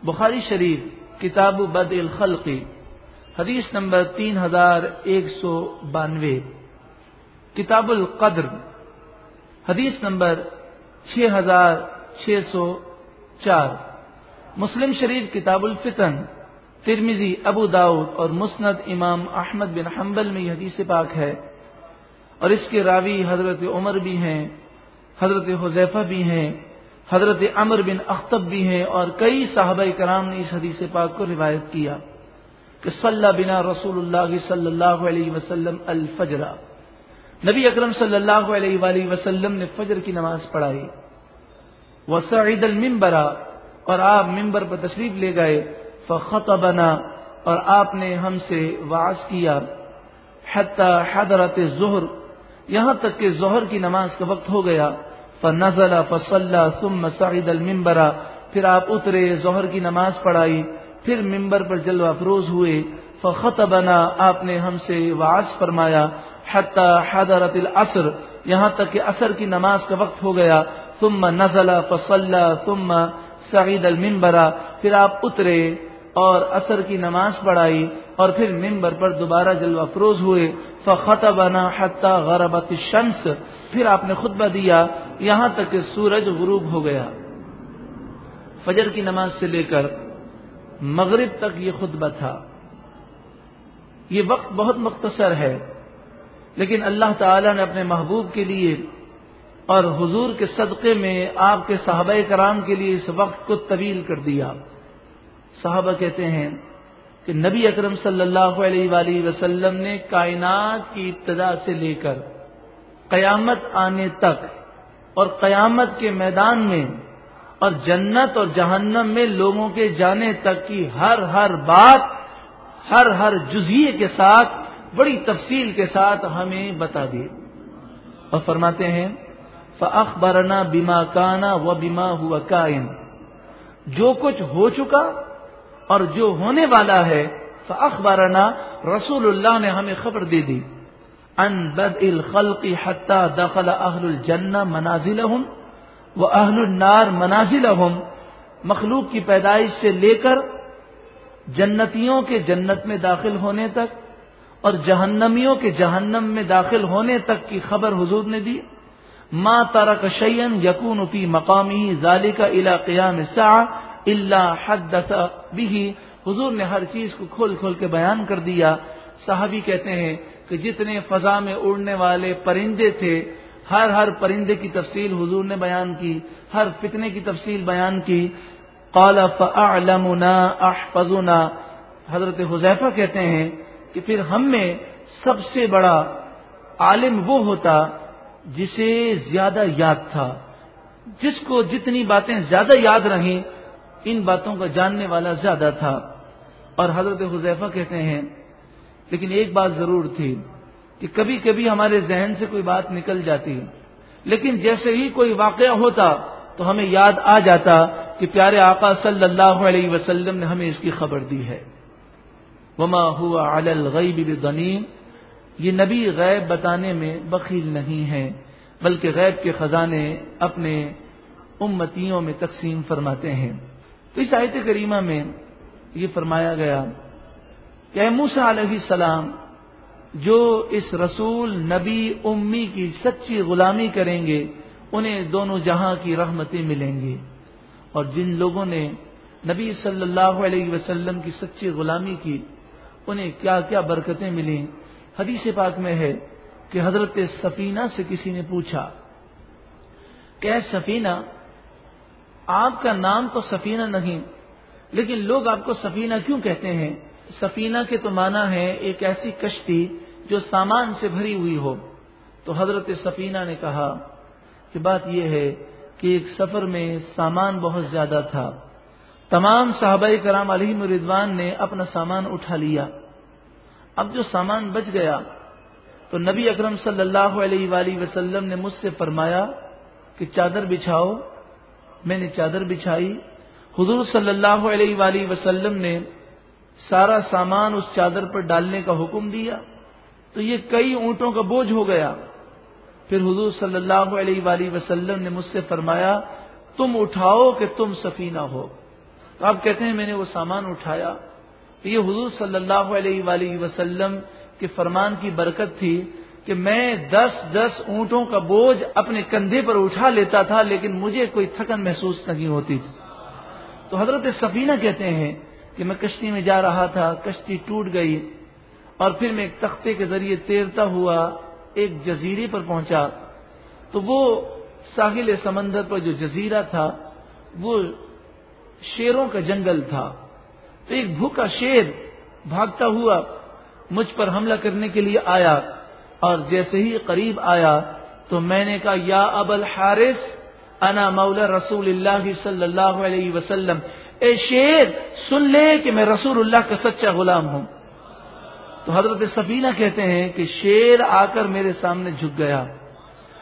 Speaker 1: بخاری شریف، کتاب بد الخلقی حدیث نمبر تین ہزار ایک سو بانوے۔ کتاب القدر، حدیث نمبر چھ ہزار چھ سو چار۔ مسلم شریف کتاب الفتن ترمیزی ابو داؤد اور مسند امام احمد بن حنبل میں یہ حدیث پاک ہے۔ اور اس کے راوی حضرت عمر بھی ہیں، حضرت حذیفہ بھی ہیں، حضرت عمر بن اختب بھی ہیں اور کئی صحابہ کرام نے اس حدیث پاک کو روایت کیا کہ صلی بنا رسول اللہ صلی اللہ علیہ وسلم الفجرہ نبی اکرم صلی اللہ علیہ وآلہ وسلم نے فجر کی نماز پڑھائی۔ وہ سعید المبرا اور آپ ممبر پر تشریف لے گئے۔ فخط بنا اور آپ نے ہم سے واز کیا۔ حتی حضرت ظہر یہاں تک کہ ظہر کی نماز کا وقت ہو گیا۔ فنزل، فصلى، ثم صعد المنبر۔ پھر آپ اترے، ظہر کی نماز پڑھائی۔ پھر ممبر پر جلوہ افروز ہوئے۔ فخط بنا آپ نے ہم سے واز فرمایا۔ حتی حضرت العصر، یہاں تک کہ عصر کی نماز کا وقت ہو گیا، ثم نزل فصلى ثم سعید المنبر پھر آپ اترے اور عصر کی نماز پڑھائی اور پھر ممبر پر دوبارہ جلوہ افروز ہوئے فخط بنا حتہ غربت شمس پھر آپ نے خطبہ دیا، یہاں تک کہ سورج غروب ہو گیا۔ فجر کی نماز سے لے کر مغرب تک یہ خطبہ تھا۔ یہ وقت بہت مختصر ہے۔ لیکن اللہ تعالی نے اپنے محبوب کے لیے اور حضور کے صدقے میں آپ کے صحابہ کرام کے لیے اس وقت کو طویل کر دیا۔ صحابہ کہتے ہیں کہ نبی اکرم صلی اللہ علیہ وآلہ وسلم نے کائنات کی ابتدا سے لے کر قیامت آنے تک اور قیامت کے میدان میں اور جنت اور جہنم میں لوگوں کے جانے تک کی ہر ہر بات، ہر ہر جزیے کے ساتھ بڑی تفصیل کے ساتھ ہمیں بتا دی اور فرماتے ہیں فخبرنا بیما کانا و بیما ہوا کائن جو کچھ ہو چکا اور جو ہونے والا ہے فخبرنا رسول اللہ نے ہمیں خبر دے دی۔ ان بد الخلق حتى دخل اہل الجنہ منازل وہ اہل النار منازل مخلوق کی پیدائش سے لے کر جنتیوں کے جنت میں داخل ہونے تک اور جہنمیوں کے جہنم میں داخل ہونے تک کی خبر حضور نے دی۔ ما ترک شیئن یقون فی مقامی ظالی کا الا قیام اللہ حد بھی حضور نے ہر چیز کو کھول کھول کے بیان کر دیا۔ صحابی کہتے ہیں کہ جتنے فضا میں اڑنے والے پرندے تھے، ہر ہر پرندے کی تفصیل حضور نے بیان کی، ہر فتنے کی تفصیل بیان کی۔ قال فاعلمنا احفظنا حضرت حذیفہ کہتے ہیں کہ پھر ہم میں سب سے بڑا عالم وہ ہوتا جسے زیادہ یاد تھا، جس کو جتنی باتیں زیادہ یاد رہیں، ان باتوں کا جاننے والا زیادہ تھا۔ اور حضرت حذیفہ کہتے ہیں، لیکن ایک بات ضرور تھی کہ کبھی کبھی ہمارے ذہن سے کوئی بات نکل جاتی لیکن جیسے ہی کوئی واقعہ ہوتا تو ہمیں یاد آ جاتا کہ پیارے آقا صلی اللہ علیہ وسلم نے ہمیں اس کی خبر دی ہے۔ وما ہوا الغیب بدنیم یہ نبی غیب بتانے میں بخیل نہیں ہے، بلکہ غیب کے خزانے اپنے امتیوں میں تقسیم فرماتے ہیں۔ تو اس آیت کریمہ میں یہ فرمایا گیا کہ موسا علیہ السلام، جو اس رسول نبی امی کی سچی غلامی کریں گے، انہیں دونوں جہاں کی رحمتیں ملیں گی۔ اور جن لوگوں نے نبی صلی اللہ علیہ وسلم کی سچی غلامی کی انہیں کیا کیا برکتیں ملیں۔ حدیث پاک میں ہے کہ حضرت سفینہ سے کسی نے پوچھا، کہ سفینہ، آپ کا نام تو سفینہ نہیں، لیکن لوگ آپ کو سفینہ کیوں کہتے ہیں؟ سفینہ کے تو معنی ہے ایک ایسی کشتی جو سامان سے بھری ہوئی ہو۔ تو حضرت سفینہ نے کہا کہ بات یہ ہے کہ ایک سفر میں سامان بہت زیادہ تھا۔ تمام صحابہ کرام علی مردوان نے اپنا سامان اٹھا لیا۔ اب جو سامان بچ گیا، تو نبی اکرم صلی اللہ علیہ وآلہ وسلم نے مجھ سے فرمایا کہ چادر بچھاؤ۔ میں نے چادر بچھائی۔ حضور صلی اللہ علیہ وآلہ وسلم نے سارا سامان اس چادر پر ڈالنے کا حکم دیا۔ تو یہ کئی اونٹوں کا بوجھ ہو گیا۔ پھر حضور صلی اللہ علیہ وآلہ وسلم نے مجھ سے فرمایا، تم اٹھاؤ کہ تم سفینہ ہو۔ تو آپ کہتے ہیں میں نے وہ سامان اٹھایا تو یہ حضور صلی اللہ علیہ وآلہ وسلم کے فرمان کی برکت تھی کہ میں دس دس اونٹوں کا بوجھ اپنے کندھے پر اٹھا لیتا تھا لیکن مجھے کوئی تھکن محسوس نہیں ہوتی تھی۔ تو حضرت سفینہ کہتے ہیں کہ میں کشتی میں جا رہا تھا، کشتی ٹوٹ گئی اور پھر میں ایک تختے کے ذریعے تیرتا ہوا ایک جزیرے پر پہنچا۔ تو وہ ساحل سمندر پر جو جزیرہ تھا، وہ شیروں کا جنگل تھا۔ تو ایک بھوکا شیر بھاگتا ہوا مجھ پر حملہ کرنے کے لیے آیا اور جیسے ہی قریب آیا تو میں نے کہا، یا اب الحارث، انا مولا رسول اللہ صلی اللہ علیہ وسلم۔ اے شیر، سن لے کہ میں رسول اللہ کا سچا غلام ہوں۔ تو حضرت سفینہ کہتے ہیں کہ شیر آ کر میرے سامنے جھک گیا۔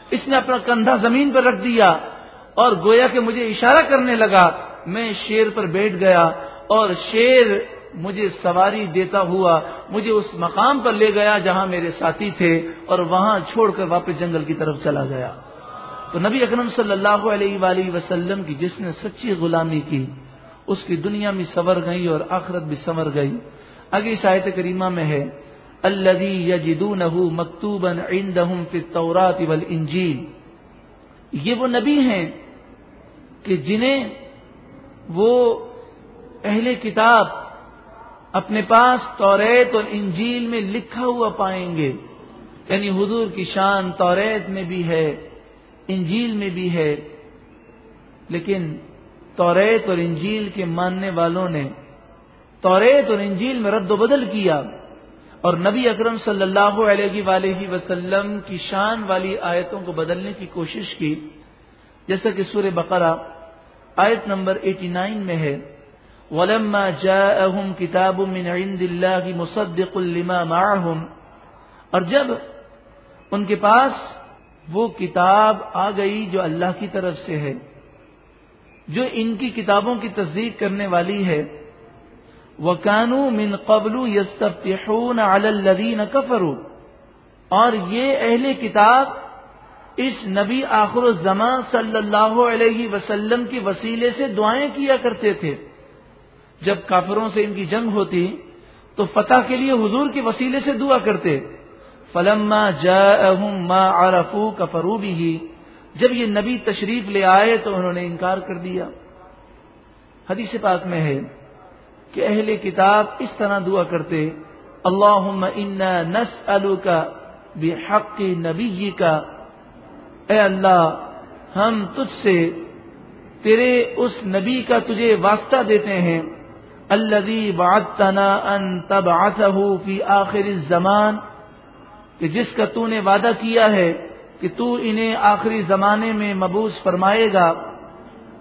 Speaker 1: اس نے اپنا کندھا زمین پر رکھ دیا اور گویا کہ مجھے اشارہ کرنے لگا میں شیر پر بیٹھ گیا اور شیر مجھے سواری دیتا ہوا مجھے اس مقام پر لے گیا جہاں میرے ساتھی تھے اور وہاں چھوڑ کر واپس جنگل کی طرف چلا گیا۔ تو نبی اکرم صلی اللہ علیہ وآلہ وسلم کی جس نے سچی غلامی کی، اس کی دنیا بھی سنور گئی اور آخرت بھی سنور گئی۔ اگلی شاید کریمہ میں ہے الدی یجدونہ مکتوبا عندهم فی التورات والانجیل۔ یہ وہ نبی ہیں کہ جنہیں وہ اہل کتاب اپنے پاس توریت اور انجیل میں لکھا ہوا پائیں گے۔ یعنی حضور کی شان توریت میں بھی ہے، انجیل میں بھی ہے۔ لیکن توریت اور انجیل کے ماننے والوں نے توریت اور انجیل میں رد و بدل کیا اور نبی اکرم صلی اللہ علیہ وآلہ وسلم کی شان والی آیتوں کو بدلنے کی کوشش کی۔ جیسا کہ سورہ بقرہ آیت نمبر 89 میں ہے، ولما جاءهم كتاب من عند الله مصدق لما معهم۔ اور جب ان کے پاس وہ کتاب آ گئی جو اللہ کی طرف سے ہے، جو ان کی کتابوں کی تصدیق کرنے والی ہے وکانو من قبل یستفتحون علی الذین کفروا اور یہ اہل کتاب اس نبی آخر الزمان صلی اللہ علیہ وسلم کی وسیلے سے دعائیں کیا کرتے تھے؟ جب کافروں سے ان کی جنگ ہوتی، تو فتح کے لیے حضور کے وسیلے سے دعا کرتے۔ فلما جاءهم ما عرفوا کفروا به۔ جب یہ نبی تشریف لے آئے تو انہوں نے انکار کر دیا۔ حدیث پاک میں ہے کہ اہل کتاب اس طرح دعا کرتے اللہ نس کا بحق نبی کا اے اللہ، ہم تجھ سے تیرے اس نبی کا تجھے واسطہ دیتے ہیں۔ اللہ ان تب فی آخر الزمان، کہ جس کا تو نے وعدہ کیا ہے کہ تو انہیں آخری زمانے میں مبوس فرمائے گا۔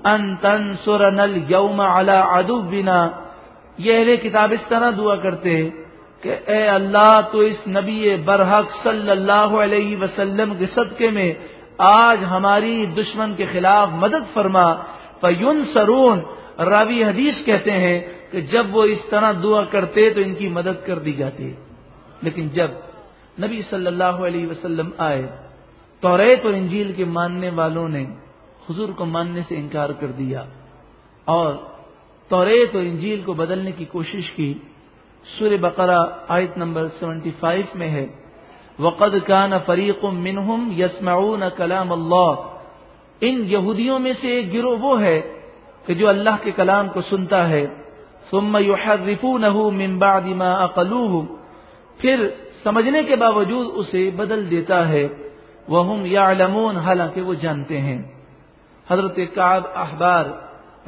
Speaker 1: ان تن سور نل یوم یہ اہل کتاب اس طرح دعا کرتے کہ اے اللہ، تو اس نبی برحق صلی اللہ علیہ وسلم کے صدقے میں آج ہماری دشمن کے خلاف مدد فرما فیون سرون راوی حدیث کہتے ہیں کہ جب وہ اس طرح دعا کرتے تو ان کی مدد کر دی جاتی۔ لیکن جب نبی صلی اللہ علیہ وسلم آئے تو ریت اور انجیل کے ماننے والوں نے حضور کو ماننے سے انکار کر دیا۔ اور توریت اور انجیل کو بدلنے کی کوشش کی۔ سور بقرہ آیت نمبر سیونٹی فائیو میں ہے۔ وقد کان فریق منہم یسمعون کلام اللہ ان یہودیوں میں سے ایک گروہ وہ ہے کہ جو اللہ کے کلام کو سنتا ہے. ثم يحرفونه من بعد ما اقلوه. پھر سمجھنے کے باوجود اسے بدل دیتا ہے. وہ یعلمون حالانکہ وہ جانتے ہیں. حضرت کعب احبار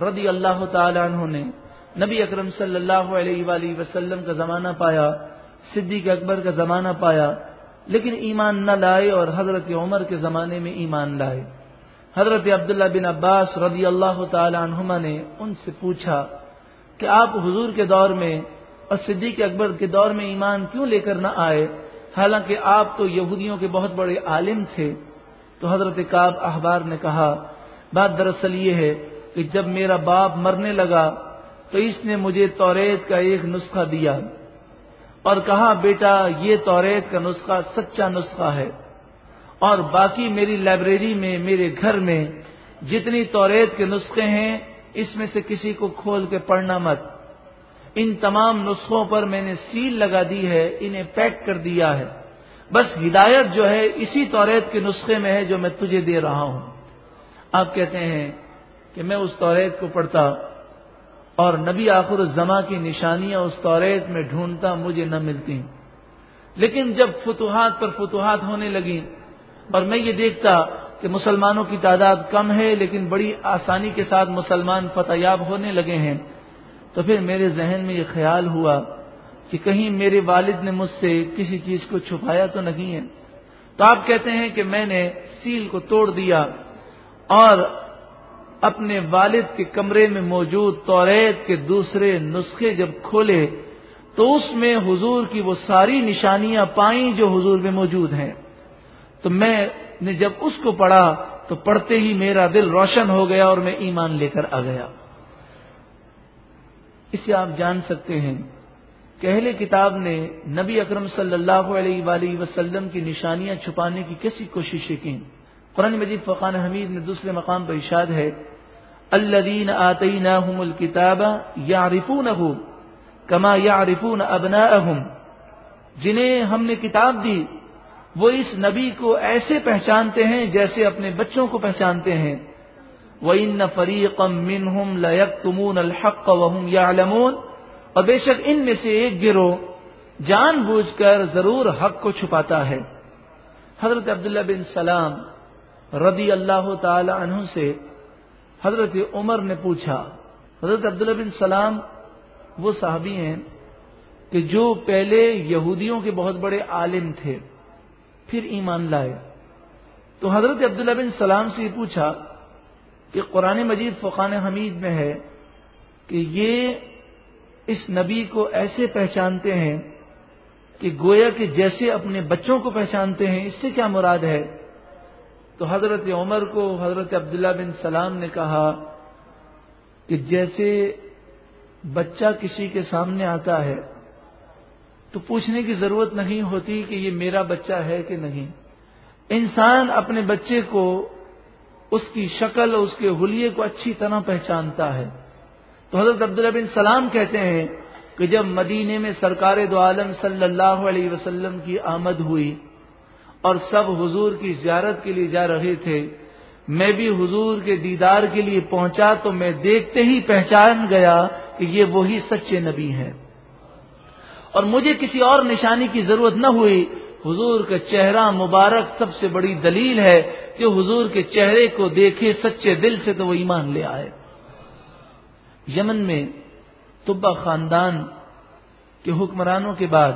Speaker 1: رضی اللہ تعالی عنہ نے نبی اکرم صلی اللہ علیہ وآلہ وسلم کا زمانہ پایا، صدیق اکبر کا زمانہ پایا لیکن ایمان نہ لائے اور حضرت عمر کے زمانے میں ایمان لائے۔ حضرت عبداللہ بن عباس رضی اللہ تعالی عنہما نے ان سے پوچھا کہ آپ حضور کے دور میں اور صدیق اکبر کے دور میں ایمان کیوں لے کر نہ آئے؟ حالانکہ آپ تو یہودیوں کے بہت بڑے عالم تھے۔ تو حضرت کاب احبار نے کہا، بات دراصل یہ ہے کہ جب میرا باپ مرنے لگا تو اس نے مجھے توریت کا ایک نسخہ دیا۔ اور کہا، بیٹا، یہ توریت کا نسخہ سچا نسخہ ہے اور باقی میری لائبریری میں، میرے گھر میں جتنی توریت کے نسخے ہیں، اس میں سے کسی کو کھول کے پڑھنا مت۔ ان تمام نسخوں پر میں نے سیل لگا دی ہے، انہیں پیک کر دیا ہے۔ بس ہدایت جو ہے، اسی توریت کے نسخے میں ہے جو میں تجھے دے رہا ہوں۔ آپ کہتے ہیں کہ میں اس توریت کو پڑھتا اور نبی آخر الزما کی نشانیاں اس توریت میں ڈھونڈتا مجھے نہ ملتی۔ لیکن جب فتوحات پر فتوحات ہونے لگی اور میں یہ دیکھتا کہ مسلمانوں کی تعداد کم ہے لیکن بڑی آسانی کے ساتھ مسلمان فتح یاب ہونے لگے ہیں، تو پھر میرے ذہن میں یہ خیال ہوا کہ کہیں میرے والد نے مجھ سے کسی چیز کو چھپایا تو نہیں ہے۔ تو آپ کہتے ہیں کہ میں نے سیل کو توڑ دیا اور اپنے والد کے کمرے میں موجود توریت کے دوسرے نسخے جب کھولے تو اس میں حضور کی وہ ساری نشانیاں پائیں جو حضور میں موجود ہیں۔ تو میں نے جب اس کو پڑھا تو پڑھتے ہی میرا دل روشن ہو گیا اور میں ایمان لے کر آ گیا۔ اسے آپ جان سکتے ہیں کہ اہل کتاب نے نبی اکرم صلی اللہ علیہ وآلہ وسلم کی نشانیاں چھپانے کی کیسی کوششیں کی قرآن مجید فقان حمید نے دوسرے مقام پر اشاد ہے الذين آتيناهم الكتاب يعرفونه كما يعرفون أبناءهم۔ جنہیں ہم نے کتاب دی، وہ اس نبی کو ایسے پہچانتے ہیں جیسے اپنے بچوں کو پہچانتے ہیں۔ وَإِنَّ فَرِيقًا مِّنْهُمْ لَيَكْتُمُونَ الْحَقَّ وَهُمْ يَعْلَمُونَ۔ اور بے شک ان میں سے ایک گروہ جان بوجھ کر ضرور حق کو چھپاتا ہے۔ حضرت عبداللہ بن سلام رضی اللہ تعالی عنہ سے حضرت عمر نے پوچھا، حضرت عبداللہ بن سلام وہ صحابی ہیں کہ جو پہلے یہودیوں کے بہت بڑے عالم تھے، پھر ایمان لائے۔ تو حضرت عبداللہ بن سلام سے یہ پوچھا کہ قرآن مجید فقان حمید میں ہے کہ یہ اس نبی کو ایسے پہچانتے ہیں کہ گویا کہ جیسے اپنے بچوں کو پہچانتے ہیں، اس سے کیا مراد ہے؟ تو حضرت عمر کو حضرت عبداللہ بن سلام نے کہا کہ جیسے بچہ کسی کے سامنے آتا ہے تو پوچھنے کی ضرورت نہیں ہوتی کہ یہ میرا بچہ ہے کہ نہیں۔ انسان اپنے بچے کو اس کی شکل اور اس کے حلیے کو اچھی طرح پہچانتا ہے۔ تو حضرت عبداللہ بن سلام کہتے ہیں کہ جب مدینے میں سرکار دو عالم صلی اللہ علیہ وسلم کی آمد ہوئی اور سب حضور کی زیارت کے لیے جا رہے تھے۔ میں بھی حضور کے دیدار کے لیے پہنچا تو میں دیکھتے ہی پہچان گیا کہ یہ وہی سچے نبی ہیں۔ اور مجھے کسی اور نشانی کی ضرورت نہ ہوئی۔ حضور کا چہرہ مبارک سب سے بڑی دلیل ہے کہ حضور کے چہرے کو دیکھے سچے دل سے تو وہ ایمان لے آئے۔ یمن میں طبا خاندان کے حکمرانوں کے بعد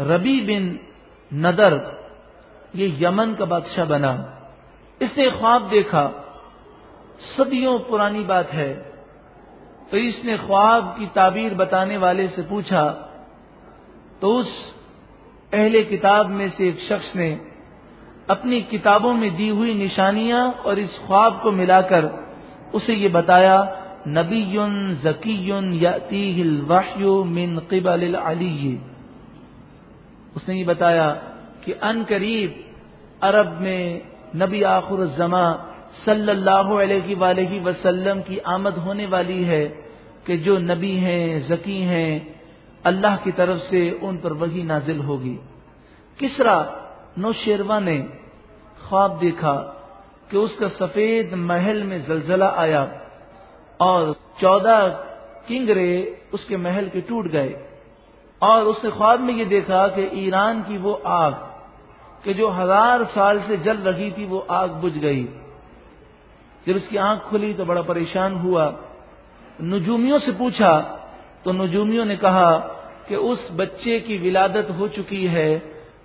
Speaker 1: ربی بن ندر یہ یمن کا بادشاہ بنا۔ اس نے خواب دیکھا، صدیوں پرانی بات ہے۔ تو اس نے خواب کی تعبیر بتانے والے سے پوچھا، تو اس اہل کتاب میں سے ایک شخص نے اپنی کتابوں میں دی ہوئی نشانیاں اور اس خواب کو ملا کر اسے یہ بتایا، نبی ذکی یاتی من قبل العلی۔ اس نے یہ بتایا کہ ان قریب عرب میں نبی آخر الزماں صلی اللہ علیہ وآلہ وسلم کی آمد ہونے والی ہے کہ جو نبی ہیں ذکی ہیں، اللہ کی طرف سے ان پر وہی نازل ہوگی۔ کسرا نو شیروا نے خواب دیکھا کہ اس کا سفید محل میں زلزلہ آیا اور چودہ کنگرے اس کے محل کے ٹوٹ گئے۔ اور اس نے خواب میں یہ دیکھا کہ ایران کی وہ آگ کہ جو ہزار سال سے جل رہی تھی، وہ آگ بجھ گئی۔ جب اس کی آنکھ کھلی تو بڑا پریشان ہوا۔ نجومیوں سے پوچھا، تو نجومیوں نے کہا کہ اس بچے کی ولادت ہو چکی ہے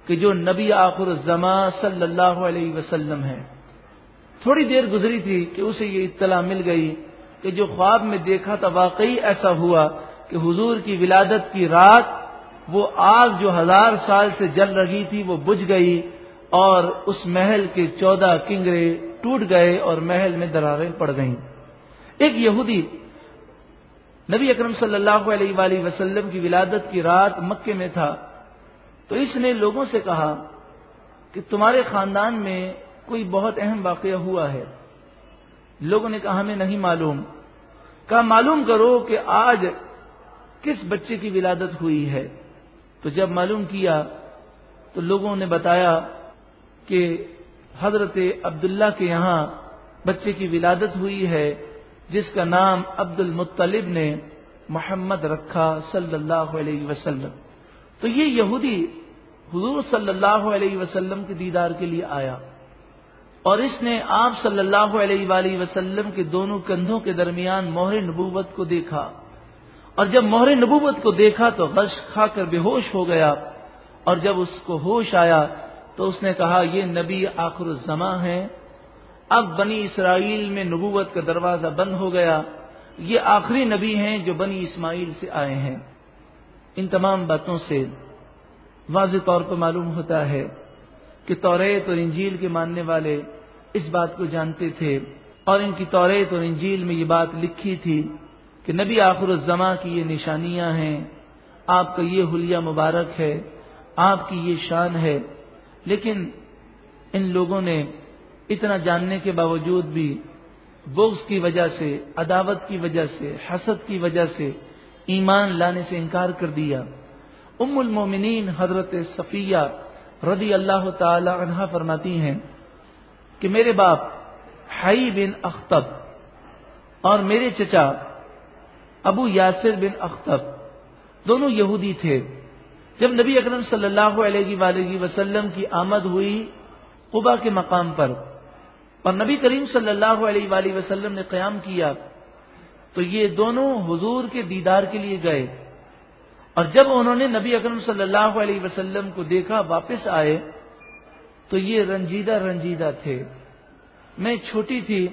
Speaker 1: کہ جو نبی آخر الزما صلی اللہ علیہ وسلم ہے۔ تھوڑی دیر گزری تھی کہ اسے یہ اطلاع مل گئی کہ جو خواب میں دیکھا تھا، واقعی ایسا ہوا کہ حضور کی ولادت کی رات وہ آگ جو ہزار سال سے جل رہی تھی وہ بجھ گئی اور اس محل کے چودہ کنگرے ٹوٹ گئے اور محل میں دراریں پڑ گئیں۔ ایک یہودی نبی اکرم صلی اللہ علیہ وآلہ وسلم کی ولادت کی رات مکے میں تھا تو اس نے لوگوں سے کہا کہ تمہارے خاندان میں کوئی بہت اہم واقعہ ہوا ہے۔ لوگوں نے کہا، ہمیں نہیں معلوم۔ کہا، معلوم کرو کہ آج کس بچے کی ولادت ہوئی ہے۔ تو جب معلوم کیا تو لوگوں نے بتایا کہ حضرت عبداللہ کے یہاں بچے کی ولادت ہوئی ہے، جس کا نام عبد المطلب نے محمد رکھا صلی اللہ علیہ وسلم۔ تو یہ یہودی حضور صلی اللہ علیہ وسلم کے دیدار کے لیے آیا۔ اور اس نے آپ صلی اللہ علیہ وآلہ وسلم کے دونوں کندھوں کے درمیان مہر نبوت کو دیکھا۔ اور جب مہر نبوت کو دیکھا تو غش کھا کر بے ہوش ہو گیا اور جب اس کو ہوش آیا تو اس نے کہا، یہ نبی آخر الزماں ہیں۔ اب بنی اسرائیل میں نبوت کا دروازہ بند ہو گیا۔ یہ آخری نبی ہیں جو بنی اسماعیل سے آئے ہیں۔ ان تمام باتوں سے واضح طور پر معلوم ہوتا ہے کہ توریت اور انجیل کے ماننے والے اس بات کو جانتے تھے اور ان کی توریت اور انجیل میں یہ بات لکھی تھی کہ نبی آخر الزما کی یہ نشانیاں ہیں، آپ کا یہ حلیہ مبارک ہے، آپ کی یہ شان ہے۔ لیکن ان لوگوں نے اتنا جاننے کے باوجود بھی بغض کی وجہ سے، عداوت کی وجہ سے، حسد کی وجہ سے ایمان لانے سے انکار کر دیا۔ ام المومنین حضرت صفیہ رضی اللہ تعالی عنہ فرماتی ہیں کہ میرے باپ ہائی بن اختب اور میرے چچا ابو یاسر بن اختب، دونوں یہودی تھے۔ جب نبی اکرم صلی اللہ علیہ وآلہ وسلم کی آمد ہوئی قبا کے مقام پر اور نبی کریم صلی اللہ علیہ وآلہ وسلم نے قیام کیا، تو یہ دونوں حضور کے دیدار کے لیے گئے۔ اور جب انہوں نے نبی اکرم صلی اللہ علیہ وسلم کو دیکھا واپس آئے، تو یہ رنجیدہ رنجیدہ تھے۔ میں چھوٹی تھی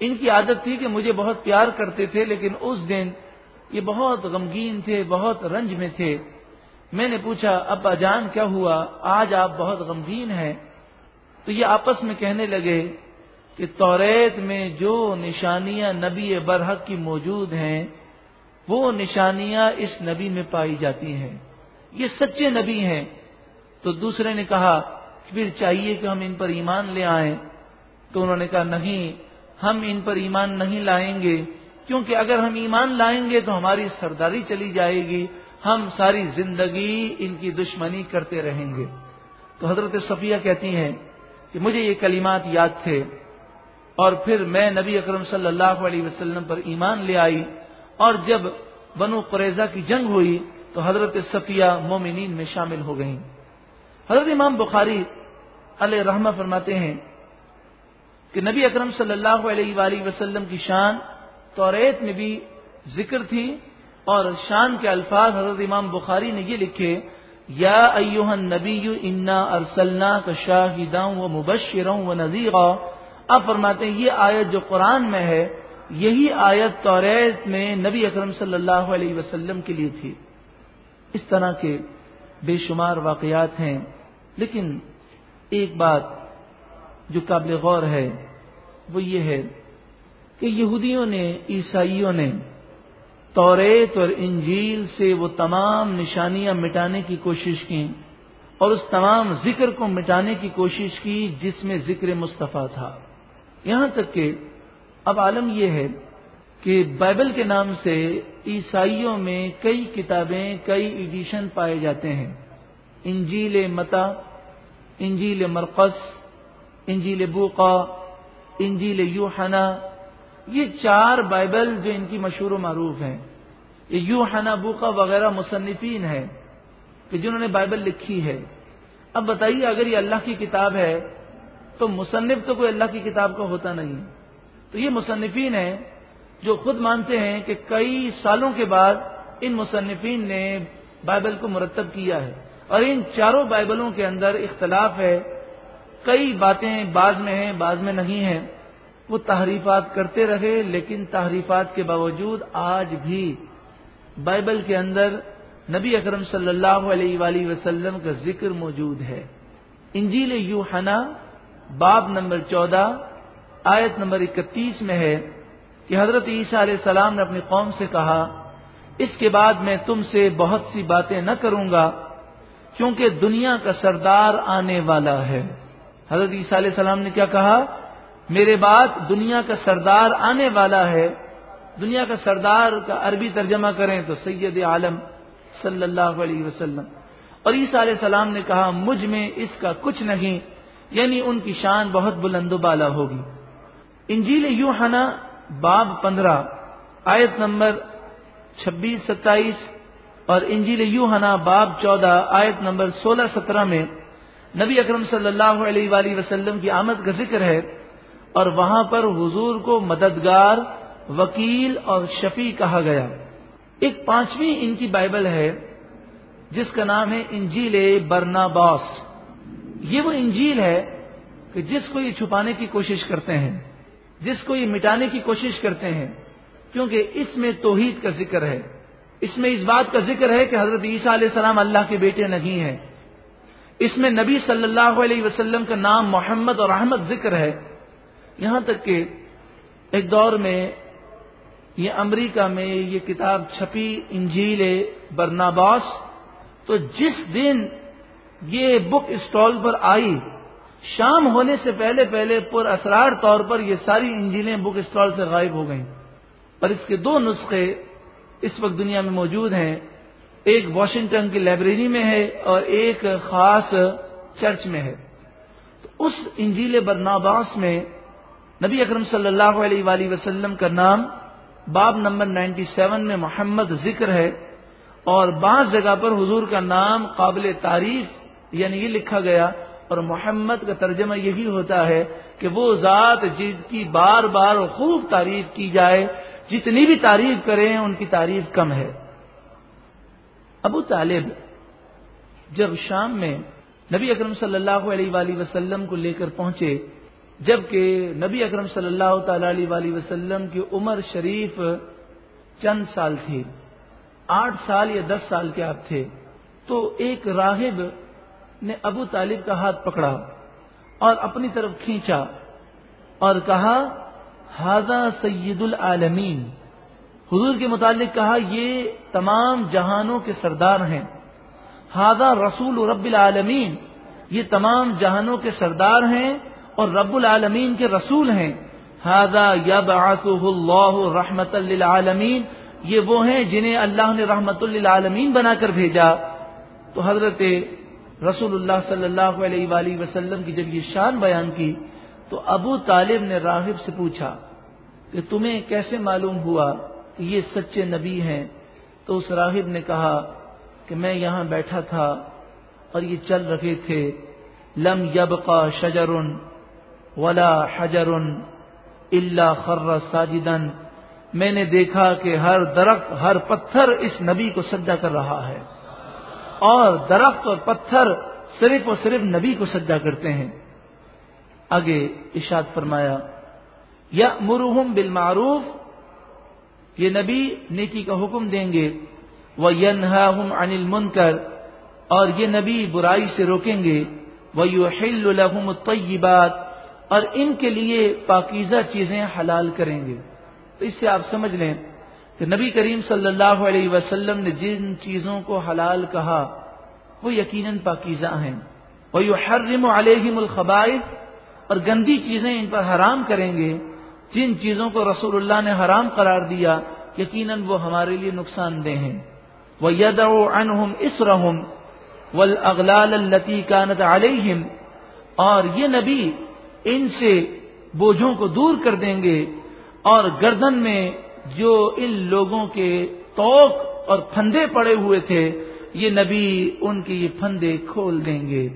Speaker 1: ان کی عادت تھی کہ مجھے بہت پیار کرتے تھے، لیکن اس دن یہ بہت غمگین تھے، بہت رنج میں تھے۔ میں نے پوچھا ابا جان کیا ہوا؟ آج آپ بہت غمگین ہیں۔ تو یہ آپس میں کہنے لگے کہ توریت میں جو نشانیاں نبی برحق کی موجود ہیں، وہ نشانیاں اس نبی میں پائی جاتی ہیں۔ یہ سچے نبی ہیں۔ تو دوسرے نے کہا کہ پھر چاہیے کہ ہم ان پر ایمان لے آئیں۔ تو انہوں نے کہا، نہیں ہم ان پر ایمان نہیں لائیں گے، کیونکہ اگر ہم ایمان لائیں گے تو ہماری سرداری چلی جائے گی، ہم ساری زندگی ان کی دشمنی کرتے رہیں گے۔ تو حضرت صفیہ کہتی ہیں کہ مجھے یہ کلمات یاد تھے اور پھر میں نبی اکرم صلی اللہ علیہ وسلم پر ایمان لے آئی اور جب بنو قریضہ کی جنگ ہوئی تو حضرت صفیہ مومنین میں شامل ہو گئیں۔ حضرت امام بخاری علیہ رحمہ فرماتے ہیں کہ نبی اکرم صلی اللہ علیہ وآلہ وسلم کی شان توریت میں بھی ذکر تھی اور شان کے الفاظ حضرت امام بخاری نے یہ لکھے، یا ایوہ النبی انا ارسلنا کا شاہداں و مبشروں و نذیرا۔ اب فرماتے ہیں، یہ آیت جو قرآن میں ہے، یہی آیت توریت میں نبی اکرم صلی اللہ علیہ وسلم کے لیے تھی۔ اس طرح کے بے شمار واقعات ہیں۔ لیکن ایک بات جو قابل غور ہے، وہ یہ ہے کہ یہودیوں نے، عیسائیوں نے توریت اور انجیل سے وہ تمام نشانیاں مٹانے کی کوشش کی اور اس تمام ذکر کو مٹانے کی کوشش کی جس میں ذکر مصطفیٰ تھا۔ یہاں تک کہ اب عالم یہ ہے کہ بائبل کے نام سے عیسائیوں میں کئی کتابیں، کئی ایڈیشن پائے جاتے ہیں۔ انجیل متا، انجیل مرقس انجیل بوقا، انجیل یوحنا، یہ چار بائبل جو ان کی مشہور و معروف ہیں۔ یہ یوحنا بوقا وغیرہ مصنفین ہیں کہ جنہوں نے بائبل لکھی ہے۔ اب بتائیے، اگر یہ اللہ کی کتاب ہے، تو مصنف تو کوئی اللہ کی کتاب کا ہوتا نہیں۔ تو یہ مصنفین ہیں جو خود مانتے ہیں کہ کئی سالوں کے بعد ان مصنفین نے بائبل کو مرتب کیا ہے۔ اور ان چاروں بائبلوں کے اندر اختلاف ہے۔ کئی باتیں بعض میں ہیں، بعض میں نہیں ہیں۔ وہ تحریفات کرتے رہے، لیکن تحریفات کے باوجود آج بھی بائبل کے اندر نبی اکرم صلی اللہ علیہ وآلہ وسلم کا ذکر موجود ہے۔ انجیل یوحنا باب نمبر چودہ، آیت نمبر اکتیس میں ہے کہ حضرت عیسیٰ علیہ السلام نے اپنی قوم سے کہا، اس کے بعد میں تم سے بہت سی باتیں نہ کروں گا کیونکہ دنیا کا سردار آنے والا ہے۔ حضرت عیسیٰ علیہ السلام نے کیا کہا؟ میرے بعد دنیا کا سردار آنے والا ہے، دنیا کا سردار کا عربی ترجمہ کریں تو سید عالم صلی اللہ علیہ وسلم۔ اور عیسیٰ علیہ السلام نے کہا، مجھ میں اس کا کچھ نہیں یعنی ان کی شان بہت بلند و بالا ہوگی۔ انجیل یوحنا باب پندرہ، آیت نمبر چھبیس، ستائیس اور انجیل یوحنا باب چودہ، آیت نمبر سولہ، سترہ میں نبی اکرم صلی اللہ علیہ وآلہ وسلم کی آمد کا ذکر ہے اور وہاں پر حضور کو مددگار وکیل اور شفیع کہا گیا۔ ایک پانچویں ان کی بائبل ہے، جس کا نام ہے انجیل برنا باس یہ وہ انجیل ہے کہ جس کو یہ چھپانے کی کوشش کرتے ہیں، جس کو یہ مٹانے کی کوشش کرتے ہیں، کیونکہ اس میں توحید کا ذکر ہے۔ اس میں اس بات کا ذکر ہے کہ حضرت عیسیٰ علیہ السلام اللہ کے بیٹے نہیں ہیں۔ اس میں نبی صلی اللہ علیہ وسلم کا نام محمد اور احمد ذکر ہے۔ یہاں تک کہ ایک دور میں یہ امریکہ میں یہ کتاب چھپی، انجیل برناباس۔ تو جس دن یہ بک اسٹال پر آئی، شام ہونے سے پہلے پہلے پر اسرار طور پر یہ ساری انجینیں بک اسٹال سے غائب ہو گئیں۔ اور اس کے دو نسخے اس وقت دنیا میں موجود ہیں۔ ایک واشنگٹن کی لائبریری میں ہے اور ایک خاص چرچ میں ہے۔ تو اس انجیل برناباس میں نبی اکرم صلی اللہ علیہ وآلہ وسلم کا نام باب نمبر نائنٹی سیون میں محمد ذکر ہے اور بعض جگہ پر حضور کا نام قابل تعریف یعنی یہ لکھا گیا اور محمد کا ترجمہ یہی ہوتا ہے کہ وہ ذات جن کی بار بار خوب تعریف کی جائے، جتنی بھی تعریف کریں ان کی تعریف کم ہے۔ ابو طالب جب شام میں نبی اکرم صلی اللہ علیہ وآلہ وسلم کو لے کر پہنچے، جبکہ نبی اکرم صلی اللہ تعالی علیہ وآلہ وسلم کی عمر شریف چند سال تھی، آٹھ سال یا دس سال کے آپ تھے، تو ایک راہب نے ابو طالب کا ہاتھ پکڑا اور اپنی طرف کھینچا اور کہا ہاضا سید العالمین. حضور کے متعلق کہا، یہ تمام جہانوں کے سردار ہیں۔ ہاضا رسول رب العالمین۔ یہ تمام جہانوں کے سردار ہیں اور رب العالمین کے رسول ہیں۔ ہاضا یب اللہ رحمت للعالمین۔ یہ وہ ہیں جنہیں اللہ نے رحمت للعالمین بنا کر بھیجا۔ تو حضرت رسول اللہ صلی اللہ علیہ وآلہ وسلم کی جب یہ شان بیان کی، تو ابو طالب نے راہب سے پوچھا کہ تمہیں کیسے معلوم ہوا یہ سچے نبی ہیں۔ تو اس راہب نے کہا کہ میں یہاں بیٹھا تھا اور یہ چل رہے تھے۔ لم یبقا شجر ولا حجر اللہ خر ساجدن۔ میں نے دیکھا کہ ہر درخت، ہر پتھر اس نبی کو سجا کر رہا ہے۔ اور درخت اور پتھر صرف اور صرف نبی کو سجا کرتے ہیں۔ آگے اشاد فرمایا یا مرحم بالمعروف یہ نبی نیکی کا حکم دیں گے۔ وہ ینہا انل منکر اور یہ نبی برائی سے روکیں گے۔ وہ یو الحم الطیبات اور ان کے لیے پاکیزہ چیزیں حلال کریں گے۔ تو اس سے آپ سمجھ لیں کہ نبی کریم صلی اللہ علیہ وسلم نے جن چیزوں کو حلال کہا، وہ یقیناً پاکیزہ ہیں۔ وہ یو حرم علیہم الخبائف اور گندی چیزیں ان پر حرام کریں گے۔ جن چیزوں کو رسول اللہ نے حرام قرار دیا، یقیناً وہ ہمارے لیے نقصان دہ ہیں۔ وہ ید انہم اسرحم ول اغلال التی کانت علیہم اور یہ نبی ان سے بوجھوں کو دور کر دیں گے۔ اور گردن میں جو ان لوگوں کے توق اور پھندے پڑے ہوئے تھے، یہ نبی ان کے یہ پھندے کھول دیں گے۔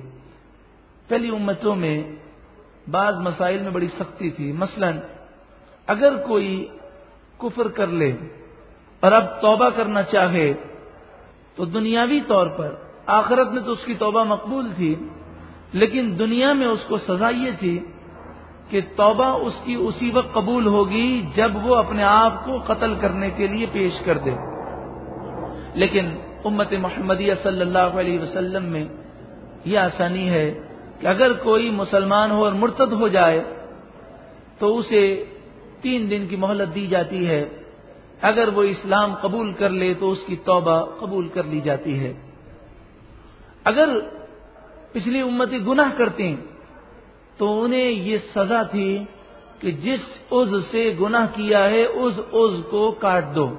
Speaker 1: پہلی امتوں میں بعض مسائل میں بڑی سختی تھی۔ مثلا اگر کوئی کفر کر لے اور اب توبہ کرنا چاہے تو دنیاوی طور پر، آخرت میں تو اس کی توبہ مقبول تھی، لیکن دنیا میں اس کو سزا یہ تھی کہ توبہ اس کی اسی وقت قبول ہوگی جب وہ اپنے آپ کو قتل کرنے کے لیے پیش کر دے۔ لیکن امت محمدیہ صلی اللہ علیہ وسلم میں یہ آسانی ہے کہ اگر کوئی مسلمان ہو اور مرتد ہو جائے تو اسے تین دن کی مہلت دی جاتی ہے۔ اگر وہ اسلام قبول کر لے تو اس کی توبہ قبول کر لی جاتی ہے۔ اگر پچھلی امتی گناہ کرتی تو انہیں یہ سزا تھی کہ جس عز سے گناہ کیا ہے اس عز کو کاٹ دو۔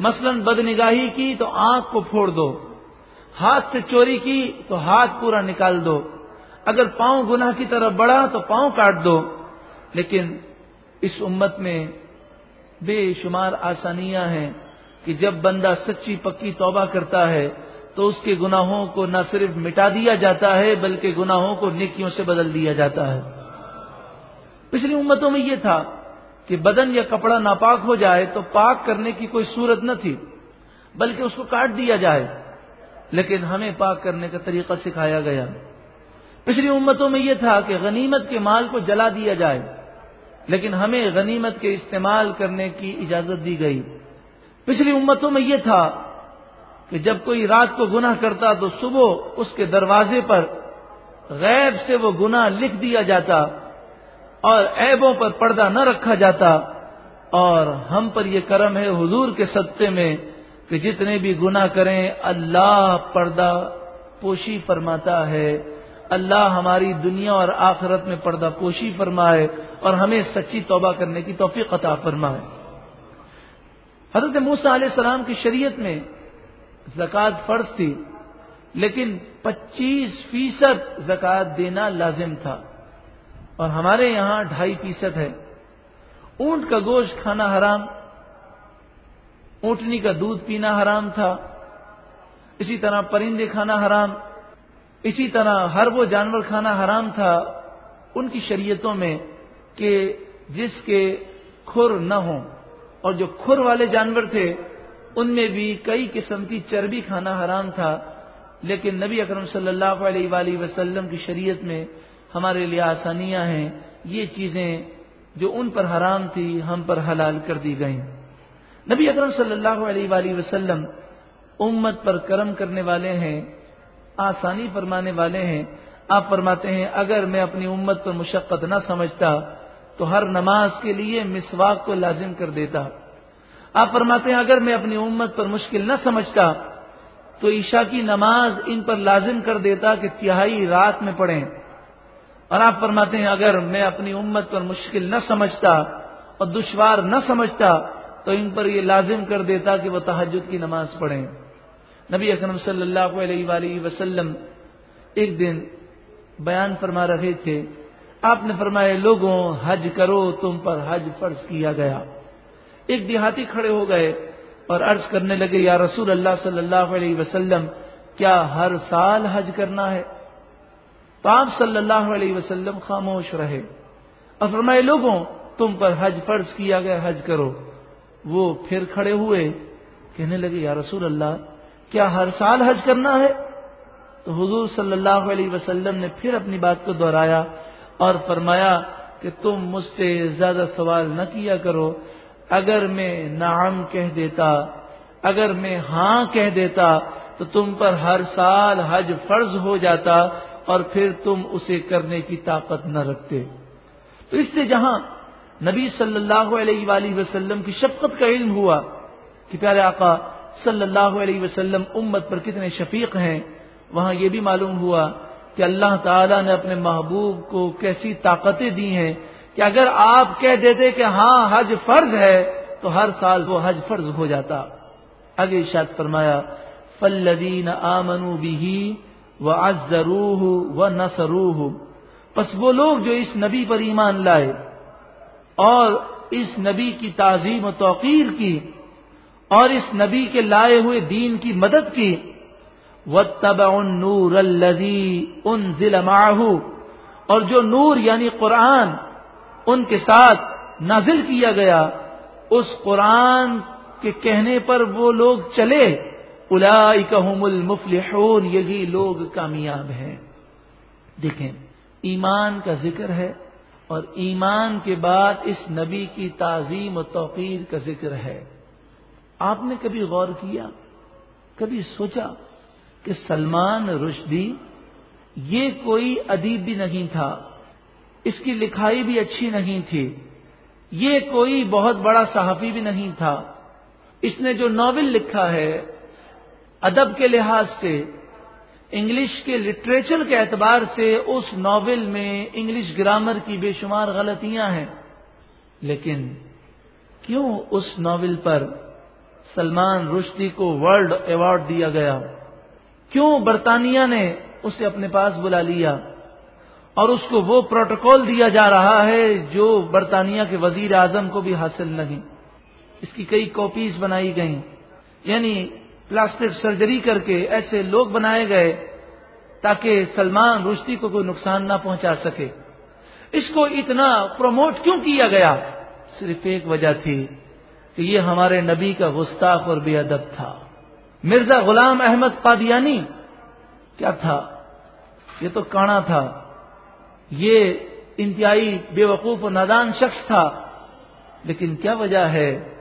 Speaker 1: مثلا بد نگاہی کی تو آنکھ کو پھوڑ دو۔ ہاتھ سے چوری کی تو ہاتھ پورا نکال دو۔ اگر پاؤں گناہ کی طرف بڑھا تو پاؤں کاٹ دو۔ لیکن اس امت میں بے شمار آسانیاں ہیں کہ جب بندہ سچی پکی توبہ کرتا ہے تو اس کے گناہوں کو نہ صرف مٹا دیا جاتا ہے بلکہ گناہوں کو نیکیوں سے بدل دیا جاتا ہے۔ پچھلی امتوں میں یہ تھا کہ بدن یا کپڑا ناپاک ہو جائے تو پاک کرنے کی کوئی صورت نہ تھی، بلکہ اس کو کاٹ دیا جائے۔ لیکن ہمیں پاک کرنے کا طریقہ سکھایا گیا۔ پچھلی امتوں میں یہ تھا کہ غنیمت کے مال کو جلا دیا جائے۔ لیکن ہمیں غنیمت کے استعمال کرنے کی اجازت دی گئی۔ پچھلی امتوں میں یہ تھا کہ جب کوئی رات کو گناہ کرتا تو صبح اس کے دروازے پر غیب سے وہ گناہ لکھ دیا جاتا اور عیبوں پر پردہ نہ رکھا جاتا اور ہم پر یہ کرم ہے حضور کے سطح میں کہ جتنے بھی گناہ کریں اللہ پردہ پوشی فرماتا ہے۔ اللہ ہماری دنیا اور آخرت میں پردہ پوشی فرمائے۔ اور ہمیں سچی توبہ کرنے کی توفیق عطا فرمائے۔ حضرت موسا علیہ السلام کی شریعت میں زکوٰۃ فرض تھی، لیکن پچیس فیصد زکوٰۃ دینا لازم تھا۔ اور ہمارے یہاں ڈھائی فیصد ہے۔ اونٹ کا گوشت کھانا حرام، اونٹنی کا دودھ پینا حرام تھا، اسی طرح پرندے کھانا حرام، اسی طرح ہر وہ جانور کھانا حرام تھا۔ ان کی شریعتوں میں کہ جس کے کھر نہ ہوں، اور جو کھر والے جانور تھے، ان میں بھی کئی قسم کی چربی کھانا حرام تھا، لیکن نبی اکرم صلی اللہ علیہ وآلہ وسلم کی شریعت میں ہمارے لیے آسانیاں ہیں۔ یہ چیزیں جو ان پر حرام تھی، ہم پر حلال کر دی گئیں۔ نبی اکرم صلی اللہ علیہ وآلہ وسلم امت پر کرم کرنے والے ہیں، آسانی فرمانے والے ہیں۔ آپ فرماتے ہیں، اگر میں اپنی امت پر مشقت نہ سمجھتا تو ہر نماز کے لیے مسواک کو لازم کر دیتا۔ آپ فرماتے ہیں، اگر میں اپنی امت پر مشکل نہ سمجھتا، تو عشاء کی نماز ان پر لازم کر دیتا کہ تہائی رات میں پڑھیں۔ اور آپ فرماتے ہیں، اگر میں اپنی امت پر مشکل نہ سمجھتا اور دشوار نہ سمجھتا، تو ان پر یہ لازم کر دیتا کہ وہ تحجد کی نماز پڑھیں۔ نبی اکرم صلی اللہ علیہ وآلہ وسلم ایک دن بیان فرما رہے تھے آپ نے فرمایا، لوگوں، حج کرو، تم پر حج فرض کیا گیا. ایک دیہاتی کھڑے ہو گئے اور عرض کرنے لگے، یا رسول اللہ صلی اللہ علیہ وسلم، کیا ہر سال حج کرنا ہے؟ تو آپ صلی اللہ علیہ وسلم خاموش رہے۔ اور فرمائے لوگوں، تم پر حج فرض کیا گیا، حج کرو. وہ پھر کھڑے ہوئے، کہنے لگے، یا رسول اللہ، کیا ہر سال حج کرنا ہے؟ تو حضور صلی اللہ علیہ وسلم نے پھر اپنی بات کو دہرایا اور فرمایا کہ تم مجھ سے زیادہ سوال نہ کیا کرو۔ اگر میں نعم کہہ دیتا، اگر میں ہاں کہہ دیتا، تو تم پر ہر سال حج فرض ہو جاتا اور پھر تم اسے کرنے کی طاقت نہ رکھتے۔ تو اس سے جہاں نبی صلی اللہ علیہ وآلہ وسلم کی شفقت کا علم ہوا کہ پیارے آقا صلی اللہ علیہ وسلم امت پر کتنے شفیق ہیں، وہاں یہ بھی معلوم ہوا کہ اللہ تعالیٰ نے اپنے محبوب کو کیسی طاقتیں دی ہیں کہ اگر آپ کہہ دیتے کہ ہاں حج فرض ہے، تو ہر سال وہ حج فرض ہو جاتا۔ اگے شاید فرمایا فلدین آمنو بھی وہ ازروح و نسروح بس وہ لوگ جو اس نبی پر ایمان لائے اور اس نبی کی تعظیم و توقیر کی اور اس نبی کے لائے ہوئے دین کی مدد کی و تب ان نور الزی ان ضلع اور جو نور یعنی قرآن، ان کے ساتھ نازل کیا گیا، اس قرآن کے کہنے پر وہ لوگ چلے۔ الاحم المفلحون، یہی لوگ کامیاب ہیں۔ دیکھیں، ایمان کا ذکر ہے اور ایمان کے بعد اس نبی کی تعظیم و توقیر کا ذکر ہے۔ آپ نے کبھی غور کیا؟ کبھی سوچا؟ کہ سلمان رشدی یہ کوئی ادیب بھی نہیں تھا، اس کی لکھائی بھی اچھی نہیں تھی، یہ کوئی بہت بڑا صحافی بھی نہیں تھا۔ اس نے جو ناول لکھا ہے، ادب کے لحاظ سے، انگلش کے لٹریچر کے اعتبار سے، اس ناول میں انگلش گرامر کی بے شمار غلطیاں ہیں۔ لیکن کیوں اس ناول پر سلمان رشدی کو ورلڈ ایوارڈ دیا گیا؟ کیوں برطانیہ نے اسے اپنے پاس بلا لیا اور اس کو وہ پروٹوکول دیا جا رہا ہے جو برطانیہ کے وزیر اعظم کو بھی حاصل نہیں اس کی کئی کاپیز بنائی گئیں۔ یعنی پلاسٹک سرجری کر کے ایسے لوگ بنائے گئے تاکہ سلمان رشتی کو کوئی نقصان نہ پہنچا سکے۔ اس کو اتنا پروموٹ کیوں کیا گیا؟ صرف ایک وجہ تھی کہ یہ ہمارے نبی کا گستاخ اور بے ادب تھا۔ مرزا غلام احمد قادیانی۔ کیا تھا؟ یہ تو کانا تھا۔ یہ انتہائی بے وقوف و نادان شخص تھا۔ لیکن کیا وجہ ہے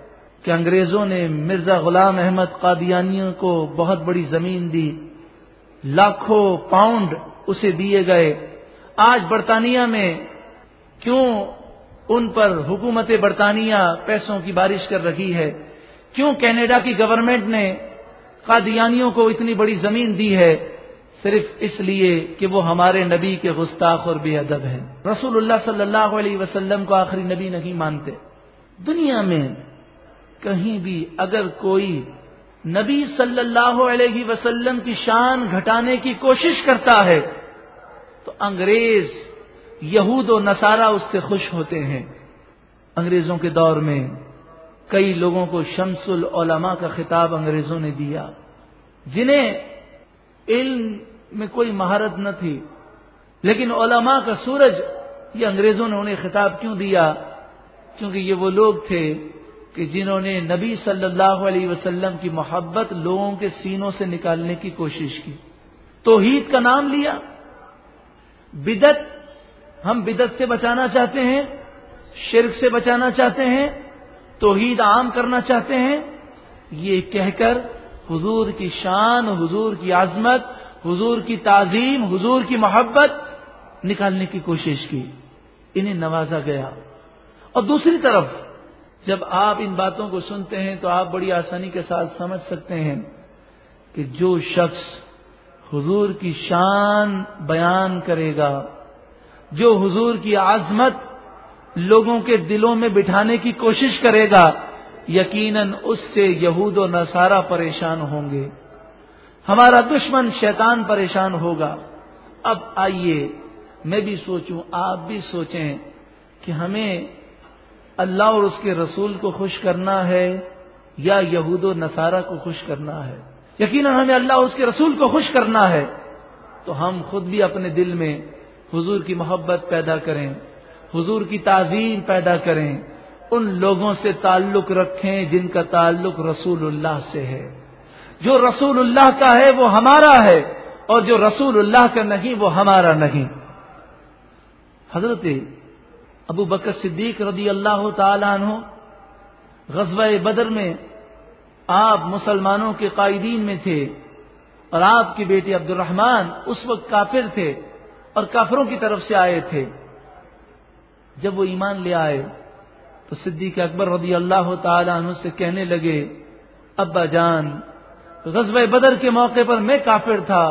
Speaker 1: کہ انگریزوں نے مرزا غلام احمد قادیانیوں کو بہت بڑی زمین دی؟ لاکھوں پاؤنڈ اسے دیے گئے۔ آج برطانیہ میں کیوں ان پر حکومت برطانیہ پیسوں کی بارش کر رہی ہے؟ کیوں کینیڈا کی گورنمنٹ نے قادیانیوں کو اتنی بڑی زمین دی ہے صرف اس لیے کہ وہ ہمارے نبی کے گستاخ اور بے ادب ہیں۔ رسول اللہ صلی اللہ علیہ وسلم کو آخری نبی نہیں مانتے۔ دنیا میں کہیں بھی اگر کوئی نبی صلی اللہ علیہ وسلم کی شان گھٹانے کی کوشش کرتا ہے تو انگریز، یہود و نصارہ اس سے خوش ہوتے ہیں۔ انگریزوں کے دور میں کئی لوگوں کو شمس العلماء کا خطاب انگریزوں نے دیا، جنہیں علم میں کوئی مہارت نہ تھی۔ لیکن علماء کا سورج، یہ انگریزوں نے انہیں خطاب کیوں دیا؟ کیونکہ یہ وہ لوگ تھے کہ جنہوں نے نبی صلی اللہ علیہ وسلم کی محبت لوگوں کے سینوں سے نکالنے کی کوشش کی۔ توحید کا نام لیا۔ بدت ہم بدت سے بچانا چاہتے ہیں، شرک سے بچانا چاہتے ہیں توحید عام کرنا چاہتے ہیں؟ یہ کہہ کر حضور کی شان، حضور کی عظمت، حضور کی تعظیم، حضور کی محبت نکالنے کی کوشش کی۔ انہیں نوازا گیا۔ اور دوسری طرف جب آپ ان باتوں کو سنتے ہیں تو آپ بڑی آسانی کے ساتھ سمجھ سکتے ہیں کہ جو شخص حضور کی شان بیان کرے گا، جو حضور کی عظمت لوگوں کے دلوں میں بٹھانے کی کوشش کرے گا، یقیناً اس سے یہود و نصارہ پریشان ہوں گے۔ ہمارا دشمن شیطان پریشان ہوگا۔ اب آئیے، میں بھی سوچوں، آپ بھی سوچیں کہ ہمیں اللہ اور اس کے رسول کو خوش کرنا ہے یا یہود و نصارہ کو خوش کرنا ہے۔ یقیناً ہمیں اللہ اور اس کے رسول کو خوش کرنا ہے۔ تو ہم خود بھی اپنے دل میں حضور کی محبت پیدا کریں۔ حضور کی تعظیم پیدا کریں، ان لوگوں سے تعلق رکھیں جن کا تعلق رسول اللہ سے ہے۔ جو رسول اللہ کا ہے وہ ہمارا ہے، اور جو رسول اللہ کا نہیں وہ ہمارا نہیں۔ حضرت ابو بکر صدیق رضی اللہ تعالیٰ عنہ غزوہ بدر میں آپ مسلمانوں کے قائدین میں تھے، اور آپ کی بیٹی عبد الرحمان اس وقت کافر تھے اور کافروں کی طرف سے آئے تھے۔ جب وہ ایمان لے آئے تو صدیق اکبر رضی اللہ تعالی عنہ سے کہنے لگے، ابا جان، غزوہ بدر کے موقع پر میں کافر تھا،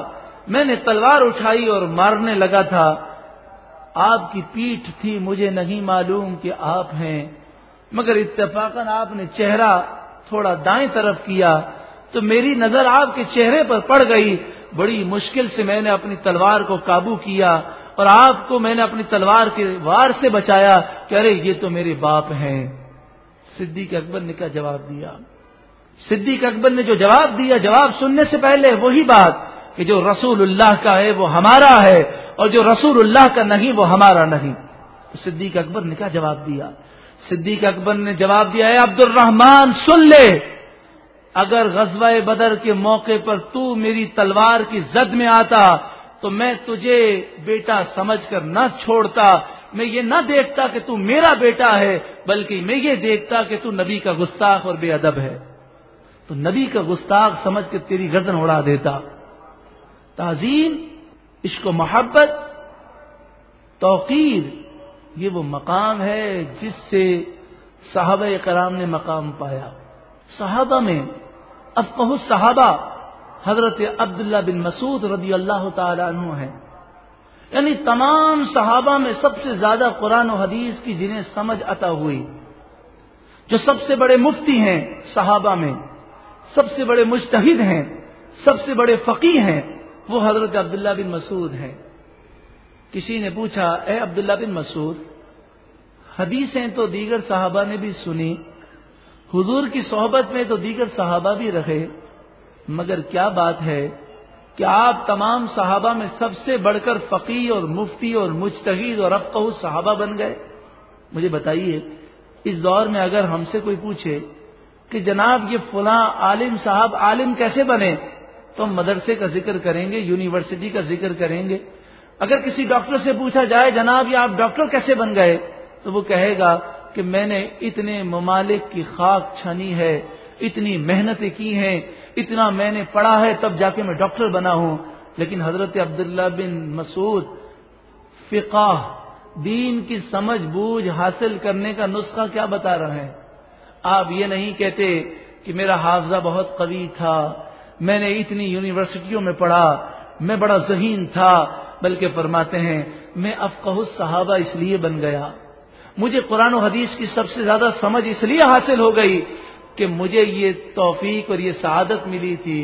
Speaker 1: میں نے تلوار اٹھائی اور مارنے لگا تھا۔ آپ کی پیٹھ تھی، مجھے نہیں معلوم کہ آپ ہیں، مگر اتفاقاً آپ نے چہرہ تھوڑا دائیں طرف کیا تو میری نظر آپ کے چہرے پر پڑ گئی۔ بڑی مشکل سے میں نے اپنی تلوار کو قابو کیا اور آپ کو میں نے اپنی تلوار کے وار سے بچایا کہ ارے یہ تو میرے باپ ہیں۔ صدیق اکبر نے کیا جواب دیا؟ صدیق اکبر نے جو جواب دیا، جواب سننے سے پہلے وہی بات کہ جو رسول اللہ کا ہے وہ ہمارا ہے اور جو رسول اللہ کا نہیں وہ ہمارا نہیں۔ صدیق اکبر نے کیا جواب دیا؟ صدیق اکبر نے جواب دیا ہے عبد الرحمان سن لے۔ اگر غزوہ بدر کے موقع پر تو میری تلوار کی زد میں آتا تو میں تجھے بیٹا سمجھ کر نہ چھوڑتا، میں یہ نہ دیکھتا کہ تو میرا بیٹا ہے، بلکہ میں یہ دیکھتا کہ تو نبی کا گستاخ اور بے ادب ہے۔ تو نبی کا گستاخ سمجھ کے تیری گردن اڑا دیتا۔ تعظیم، عشق و محبت، توقیر، یہ وہ مقام ہے جس سے صحابہ کرام نے مقام پایا۔ صحابہ میں افقہ صحابہ حضرت عبداللہ بن مسعود رضی اللہ تعالی عنہ ہیں۔ یعنی تمام صحابہ میں سب سے زیادہ قرآن و حدیث کی جنہیں سمجھ عطا ہوئی، جو سب سے بڑے مفتی ہیں صحابہ میں، سب سے بڑے مشتحد ہیں، سب سے بڑے فقی ہیں، وہ حضرت عبداللہ بن مسعود ہیں۔ کسی نے پوچھا، اے عبداللہ بن مسعود، حدیثیں تو دیگر صحابہ نے بھی سنی حضور کی صحبت میں تو دیگر صحابہ بھی رہے، مگر کیا بات ہے کہ آپ تمام صحابہ میں سب سے بڑھ کر فقی اور مفتی اور مجتہد اور افقہ صحابہ بن گئے؟ مجھے بتائیے، اس دور میں اگر ہم سے کوئی پوچھے کہ جناب یہ فلاں عالم صاحب عالم کیسے بنے، تو ہم مدرسے کا ذکر کریں گے، یونیورسٹی کا ذکر کریں گے۔ اگر کسی ڈاکٹر سے پوچھا جائے، جناب یہ آپ ڈاکٹر کیسے بن گئے؟ تو وہ کہے گا کہ میں نے اتنے ممالک کی خاک چھنی ہے، اتنی محنتیں کی ہیں، اتنا میں نے پڑھا ہے، تب جا کے میں ڈاکٹر بنا ہوں۔ لیکن حضرت عبداللہ بن مسعود فقہ، دین کی سمجھ بوجھ حاصل کرنے کا نسخہ کیا بتا رہے ہیں؟ آپ یہ نہیں کہتے کہ میرا حافظہ بہت قوی تھا، میں نے اتنی یونیورسٹیوں میں پڑھا، میں بڑا ذہین تھا، بلکہ فرماتے ہیں، میں افقہ صحابہ اس لیے بن گیا۔ مجھے قرآن و حدیث کی سب سے زیادہ سمجھ اس لیے حاصل ہو گئی کہ مجھے یہ توفیق اور یہ سعادت ملی تھی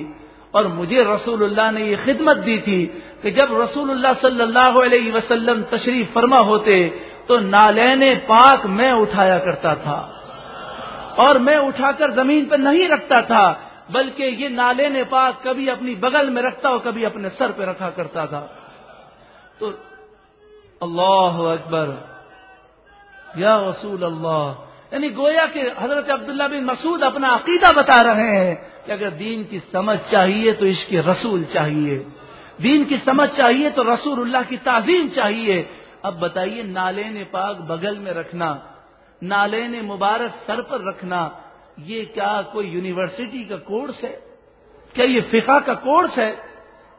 Speaker 1: اور مجھے رسول اللہ نے یہ خدمت دی تھی کہ جب رسول اللہ صلی اللہ علیہ وسلم تشریف فرما ہوتے تو نالین پاک میں اٹھایا کرتا تھا اور میں اٹھا کر زمین پہ نہیں رکھتا تھا، بلکہ یہ نالے نے پاک کبھی اپنی بغل میں رکھتا اور کبھی اپنے سر پہ رکھا کرتا تھا۔ تو اللہ اکبر یا رسول اللہ یعنی گویا کہ حضرت عبداللہ بن مسعود اپنا عقیدہ بتا رہے ہیں کہ اگر دین کی سمجھ چاہیے تو اس کے رسول چاہیے، دین کی سمجھ چاہیے تو رسول اللہ کی تعظیم چاہیے۔ اب بتائیے نالین پاک بغل میں رکھنا، نالین مبارک سر پر رکھنا، یہ کیا کوئی یونیورسٹی کا کورس ہے؟ کیا یہ فقہ کا کورس ہے؟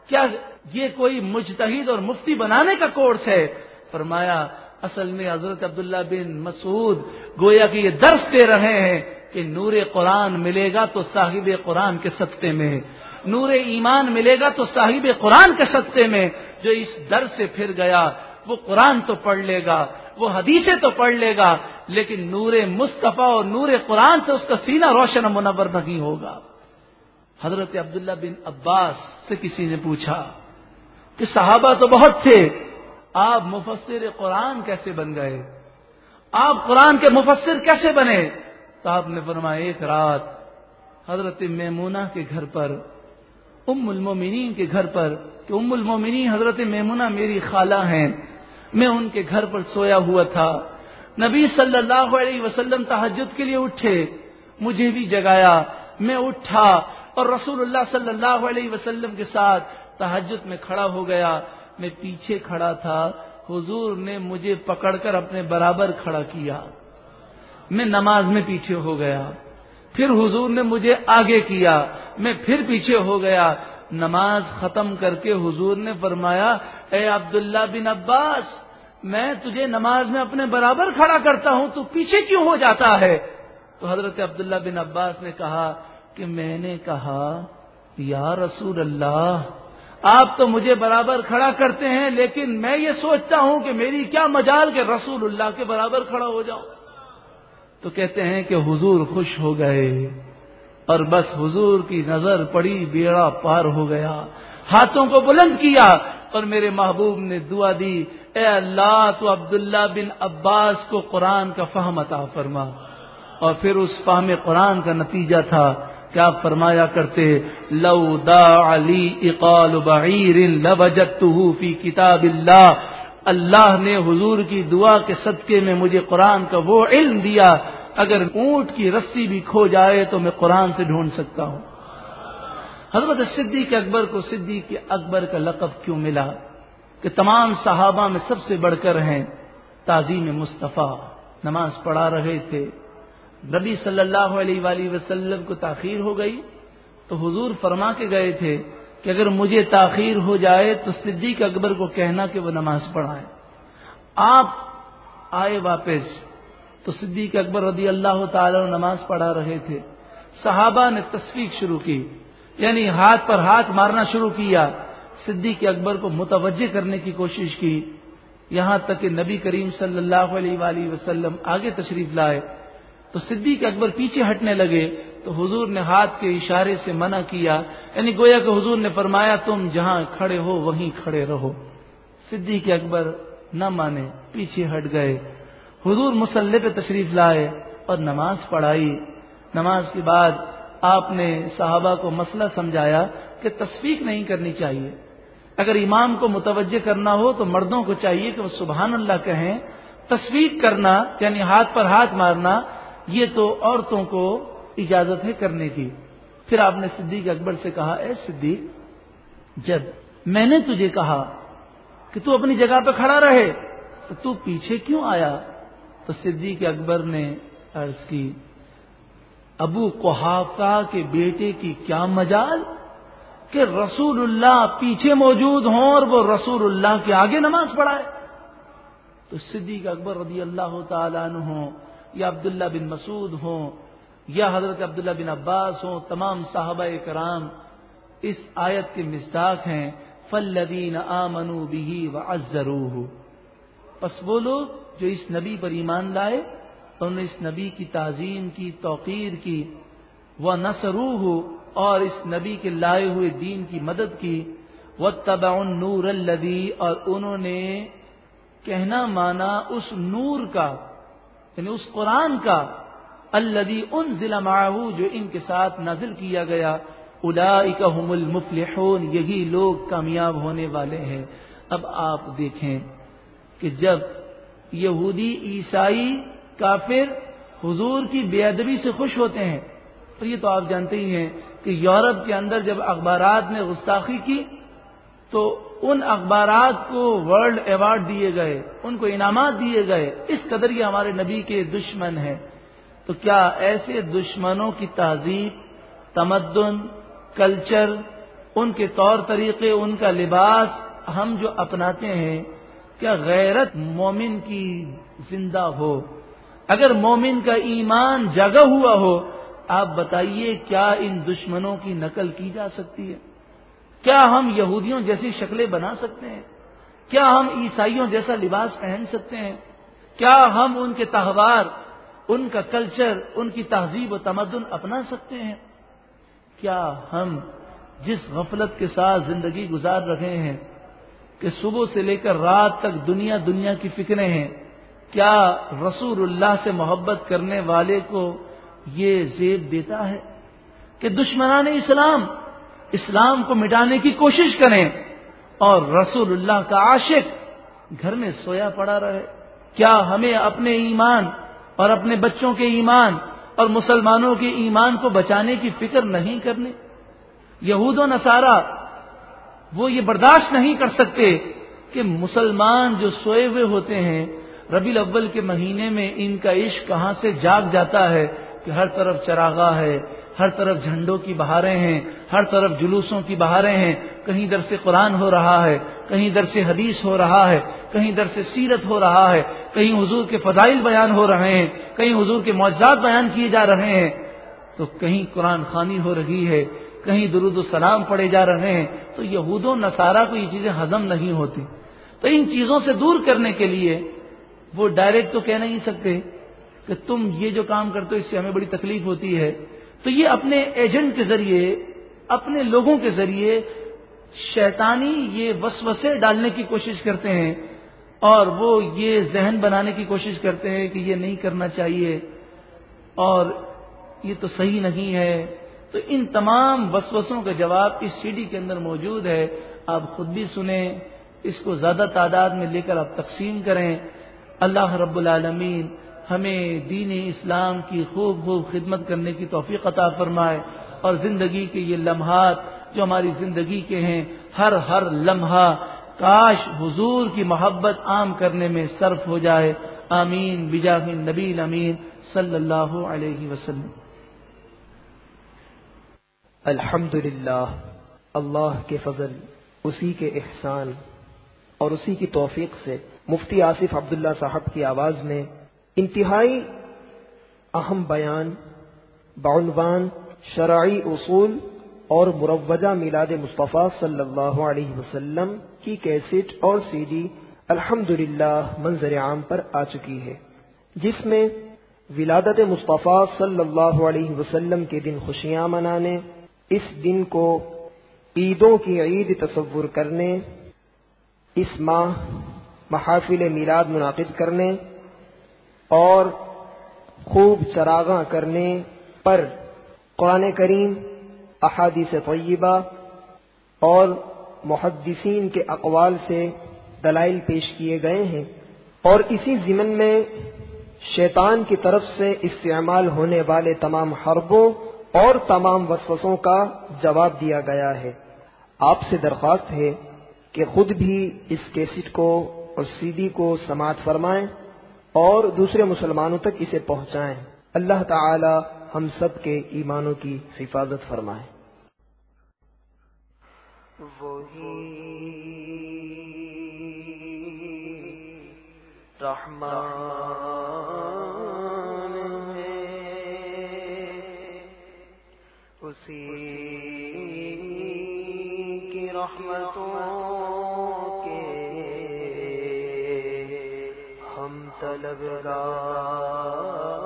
Speaker 1: کیا یہ کوئی مجتہد اور مفتی بنانے کا کورس ہے؟ فرمایا اصل میں حضرت عبداللہ بن مسعود گویا کہ یہ درس دے رہے ہیں کہ نور قرآن ملے گا تو صاحب قرآن کے سطح میں نور ایمان ملے گا تو صاحب قرآن کے سطح میں جو اس در سے پھر گیا وہ قرآن تو پڑھ لے گا، وہ حدیثیں تو پڑھ لے گا، لیکن نور مصطفیٰ اور نور قرآن سے اس کا سینہ روشن منور نہیں ہوگا۔ حضرت عبداللہ بن عباس سے کسی نے پوچھا کہ صحابہ تو بہت تھے آپ مفسر قرآن کیسے بن گئے؟ آپ قرآن کے مفسر کیسے بنے؟ تو آپ نے فرمایا، ایک رات حضرت میمونہ کے گھر پر، ام المومنین کے گھر پر، کہ ام المومنین حضرت میمونہ میری خالہ ہیں، میں ان کے گھر پر سویا ہوا تھا۔ نبی صلی اللہ علیہ وسلم تحجد کے لیے اٹھے، مجھے بھی جگایا، میں اٹھا اور رسول اللہ صلی اللہ علیہ وسلم کے ساتھ تحجد میں کھڑا ہو گیا۔ میں پیچھے کھڑا تھا، حضور نے مجھے پکڑ کر اپنے برابر کھڑا کیا۔ میں نماز میں پیچھے ہو گیا۔ پھر حضور نے مجھے آگے کیا۔ میں پھر پیچھے ہو گیا۔ نماز ختم کر کے حضور نے فرمایا، اے عبداللہ بن عباس، میں تجھے نماز میں اپنے برابر کھڑا کرتا ہوں، تو پیچھے کیوں ہو جاتا ہے؟ تو حضرت عبداللہ بن عباس نے کہا کہ میں نے کہا، یا رسول اللہ آپ تو مجھے برابر کھڑا کرتے ہیں، لیکن میں یہ سوچتا ہوں کہ میری کیا مجال کہ رسول اللہ کے برابر کھڑا ہو جاؤں۔ تو کہتے ہیں کہ حضور خوش ہو گئے اور بس حضور کی نظر پڑی، بیڑا پار ہو گیا۔ ہاتھوں کو بلند کیا اور میرے محبوب نے دعا دی، اے اللہ تو عبداللہ بن عباس کو قرآن کا فہم عطا فرما۔ اور پھر اس فہم قرآن کا نتیجہ تھا۔ کیا فرمایا کرتے لو دا علی اقال بعیر فی کتاب اللہ۔ اللہ نے حضور کی دعا کے صدقے میں مجھے قرآن کا وہ علم دیا۔ اگر اونٹ کی رسی بھی کھو جائے تو میں قرآن سے ڈھونڈ سکتا ہوں۔ حضرت صدیق اکبر کو صدیق اکبر کا لقب کیوں ملا؟ کہ تمام صحابہ میں سب سے بڑھ کر ہیں۔ تعظیم مصطفیٰ نماز پڑھا رہے تھے۔ نبی صلی اللہ علیہ وآلہ وسلم کو تاخیر ہو گئی تو حضور فرما کے گئے تھے کہ اگر مجھے تاخیر ہو جائے تو صدیق اکبر کو کہنا کہ وہ نماز پڑھائے۔ آپ آئے واپس تو صدیق اکبر رضی اللہ تعالی نماز پڑھا رہے تھے۔ صحابہ نے تصویر شروع کی یعنی ہاتھ پر ہاتھ مارنا شروع کیا۔ صدیق اکبر کو متوجہ کرنے کی کوشش کی۔ یہاں تک کہ نبی کریم صلی اللہ علیہ وآلہ وسلم آگے تشریف لائے۔ تو صدیق اکبر پیچھے ہٹنے لگے تو حضور نے ہاتھ کے اشارے سے منع کیا یعنی گویا کہ حضور نے فرمایا، تم جہاں کھڑے ہو وہیں کھڑے رہو۔ صدیق اکبر نہ مانے، پیچھے ہٹ گئے۔ حضور مسلح پہ تشریف لائے اور نماز پڑھائی۔ نماز کے بعد آپ نے صحابہ کو مسئلہ سمجھایا کہ تصفیق نہیں کرنی چاہیے۔ اگر امام کو متوجہ کرنا ہو تو مردوں کو چاہیے کہ وہ سبحان اللہ کہیں۔ تصویر کرنا یعنی ہاتھ پر ہاتھ مارنا یہ تو عورتوں کو اجازت ہے کرنے کی۔ پھر آپ نے صدیق اکبر سے کہا، اے صدیق، جب میں نے تجھے کہا کہ تو اپنی جگہ پہ کھڑا رہے، تو تو پیچھے کیوں آیا؟ تو صدیق اکبر نے عرض کی، ابو کوحافہ کے بیٹے کی کیا مجال کہ رسول اللہ پیچھے موجود ہوں اور وہ رسول اللہ کے آگے نماز پڑھائے۔ تو صدیق اکبر رضی اللہ تعالیٰ عنہ یا عبداللہ بن مسعود ہوں، یا حضرت عبداللہ بن عباس ہوں، تمام صحابہ کرام اس آیت کے مزداق ہیں فلدین آ منو بھی و پس وہ لوگ جو اس نبی پر ایمان لائے، انہوں نے اس نبی کی تعظیم کی، توقیر کی وہ نسرو ہو اور اس نبی کے لائے ہوئے دین کی مدد کی۔ وہ تبا نور الدی اور انہوں نے کہنا مانا اس نور کا۔ یعنی اس قرآن کا الدی ان ضلع معاہو جو ان کے ساتھ نازل کیا گیا الاحم المفلحون، یہی لوگ کامیاب ہونے والے ہیں۔ اب آپ دیکھیں کہ جب یہودی، عیسائی، کافر حضور کی بے ادبی سے خوش ہوتے ہیں، تو یہ تو آپ جانتے ہی ہیں کہ یورپ کے اندر جب اخبارات نے گستاخی کی، تو ان اخبارات کو ورلڈ ایوارڈ دیے گئے، ان کو انعامات دیے گئے، اس قدر یہ ہمارے نبی کے دشمن ہیں۔ تو کیا ایسے دشمنوں کی تہذیب، تمدن، کلچر، ان کے طور طریقے، ان کا لباس ہم جو اپناتے ہیں، کیا غیرت مومن کی زندہ ہو؟ اگر مومن کا ایمان جگہ ہوا ہو، آپ بتائیے کیا ان دشمنوں کی نقل کی جا سکتی ہے؟ کیا ہم یہودیوں جیسی شکلیں بنا سکتے ہیں؟ کیا ہم عیسائیوں جیسا لباس پہن سکتے ہیں؟ کیا ہم ان کے تہوار، ان کا کلچر، ان کی تہذیب و تمدن اپنا سکتے ہیں؟ کیا ہم جس غفلت کے ساتھ زندگی گزار رہے ہیں، کہ صبح سے لے کر رات تک دنیا دنیا کی فکریں ہیں، کیا رسول اللہ سے محبت کرنے والے کو یہ زیب دیتا ہے؟ کہ دشمنان اسلام اسلام کو مٹانے کی کوشش کریں اور رسول اللہ کا عاشق گھر میں سویا پڑا رہے۔ کیا ہمیں اپنے ایمان اور اپنے بچوں کے ایمان اور مسلمانوں کے ایمان کو بچانے کی فکر نہیں کرنے یہود و نصارہ وہ یہ برداشت نہیں کر سکتے کہ مسلمان جو سوئے ہوئے ہوتے ہیں ربی الاول کے مہینے میں ان کا عشق کہاں سے جاگ جاتا ہے کہ ہر طرف چراغا ہے ہر طرف جھنڈوں کی بہاریں ہیں، ہر طرف جلوسوں کی بہاریں ہیں۔ کہیں در سے قرآن ہو رہا ہے، کہیں در سے حدیث ہو رہا ہے، کہیں در سے سیرت ہو رہا ہے۔ کہیں حضور کے فضائل بیان ہو رہے ہیں، کہیں حضور کے معجزات بیان کیے جا رہے ہیں۔ تو کہیں قرآن خانی ہو رہی ہے، کہیں درود و سلام پڑے جا رہے ہیں۔ تو یہود و نصارہ کو یہ چیزیں ہضم نہیں ہوتی۔ تو ان چیزوں سے دور کرنے کے لیے وہ ڈائریکٹ تو کہہ نہیں سکتے کہ تم یہ جو کام کرتے ہو اس سے ہمیں بڑی تکلیف ہوتی ہے۔ تو یہ اپنے ایجنٹ کے ذریعے، اپنے لوگوں کے ذریعے شیطانی یہ وسوسے ڈالنے کی کوشش کرتے ہیں اور وہ یہ ذہن بنانے کی کوشش کرتے ہیں کہ یہ نہیں کرنا چاہیے اور یہ تو صحیح نہیں ہے۔ تو ان تمام وسوسوں کا جواب اس سی ڈی کے اندر موجود ہے۔ آپ خود بھی سنیں، اس کو زیادہ تعداد میں لے کر آپ تقسیم کریں۔ اللہ رب العالمین ہمیں دین اسلام کی خوب خوب خدمت کرنے کی توفیق عطا فرمائے اور زندگی کے یہ لمحات جو ہماری زندگی کے ہیں، ہر ہر لمحہ کاش حضور کی محبت عام کرنے میں صرف ہو جائے۔ آمین۔ بجاہ نبی امین صلی اللہ علیہ وسلم۔
Speaker 2: الحمد اللہ کے فضل، اسی کے احسان اور اسی کی توفیق سے مفتی آصف عبداللہ صاحب کی آواز میں انتہائی اہم بیان، بعنوان، شرعی اصول اور مروجہ میلاد مصطفیٰ صلی اللہ علیہ وسلم کی کیسٹ اور سی ڈی الحمد منظر عام پر آ چکی ہے، جس میں ولادت مصطفیٰ صلی اللہ علیہ وسلم کے دن خوشیاں منانے، اس دن کو عیدوں کی عید تصور کرنے، اس ماہ محافل میلاد منعقد کرنے اور خوب چراغاں کرنے پر قرآن کریم، احادیث طیبہ اور محدثین کے اقوال سے دلائل پیش کیے گئے ہیں۔ اور اسی ضمن میں شیطان کی طرف سے استعمال ہونے والے تمام حربوں اور تمام وسوسوں کا جواب دیا گیا ہے۔ آپ سے درخواست ہے کہ خود بھی اس کیسٹ کو اور سی ڈی کو سماعت فرمائیں۔ اور دوسرے مسلمانوں تک اسے پہنچائیں۔ اللہ تعالی ہم سب کے ایمانوں کی حفاظت فرمائے۔ وہی رحمان اسی کی رحمتوں ہم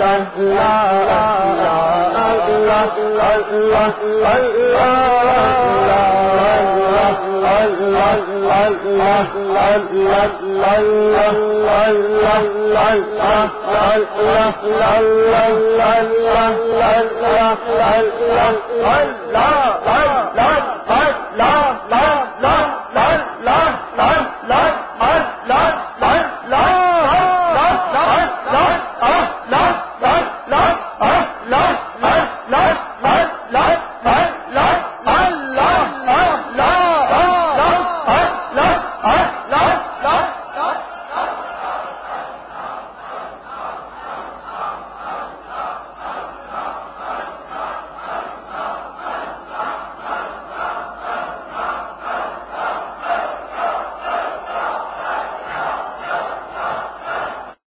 Speaker 3: اللہ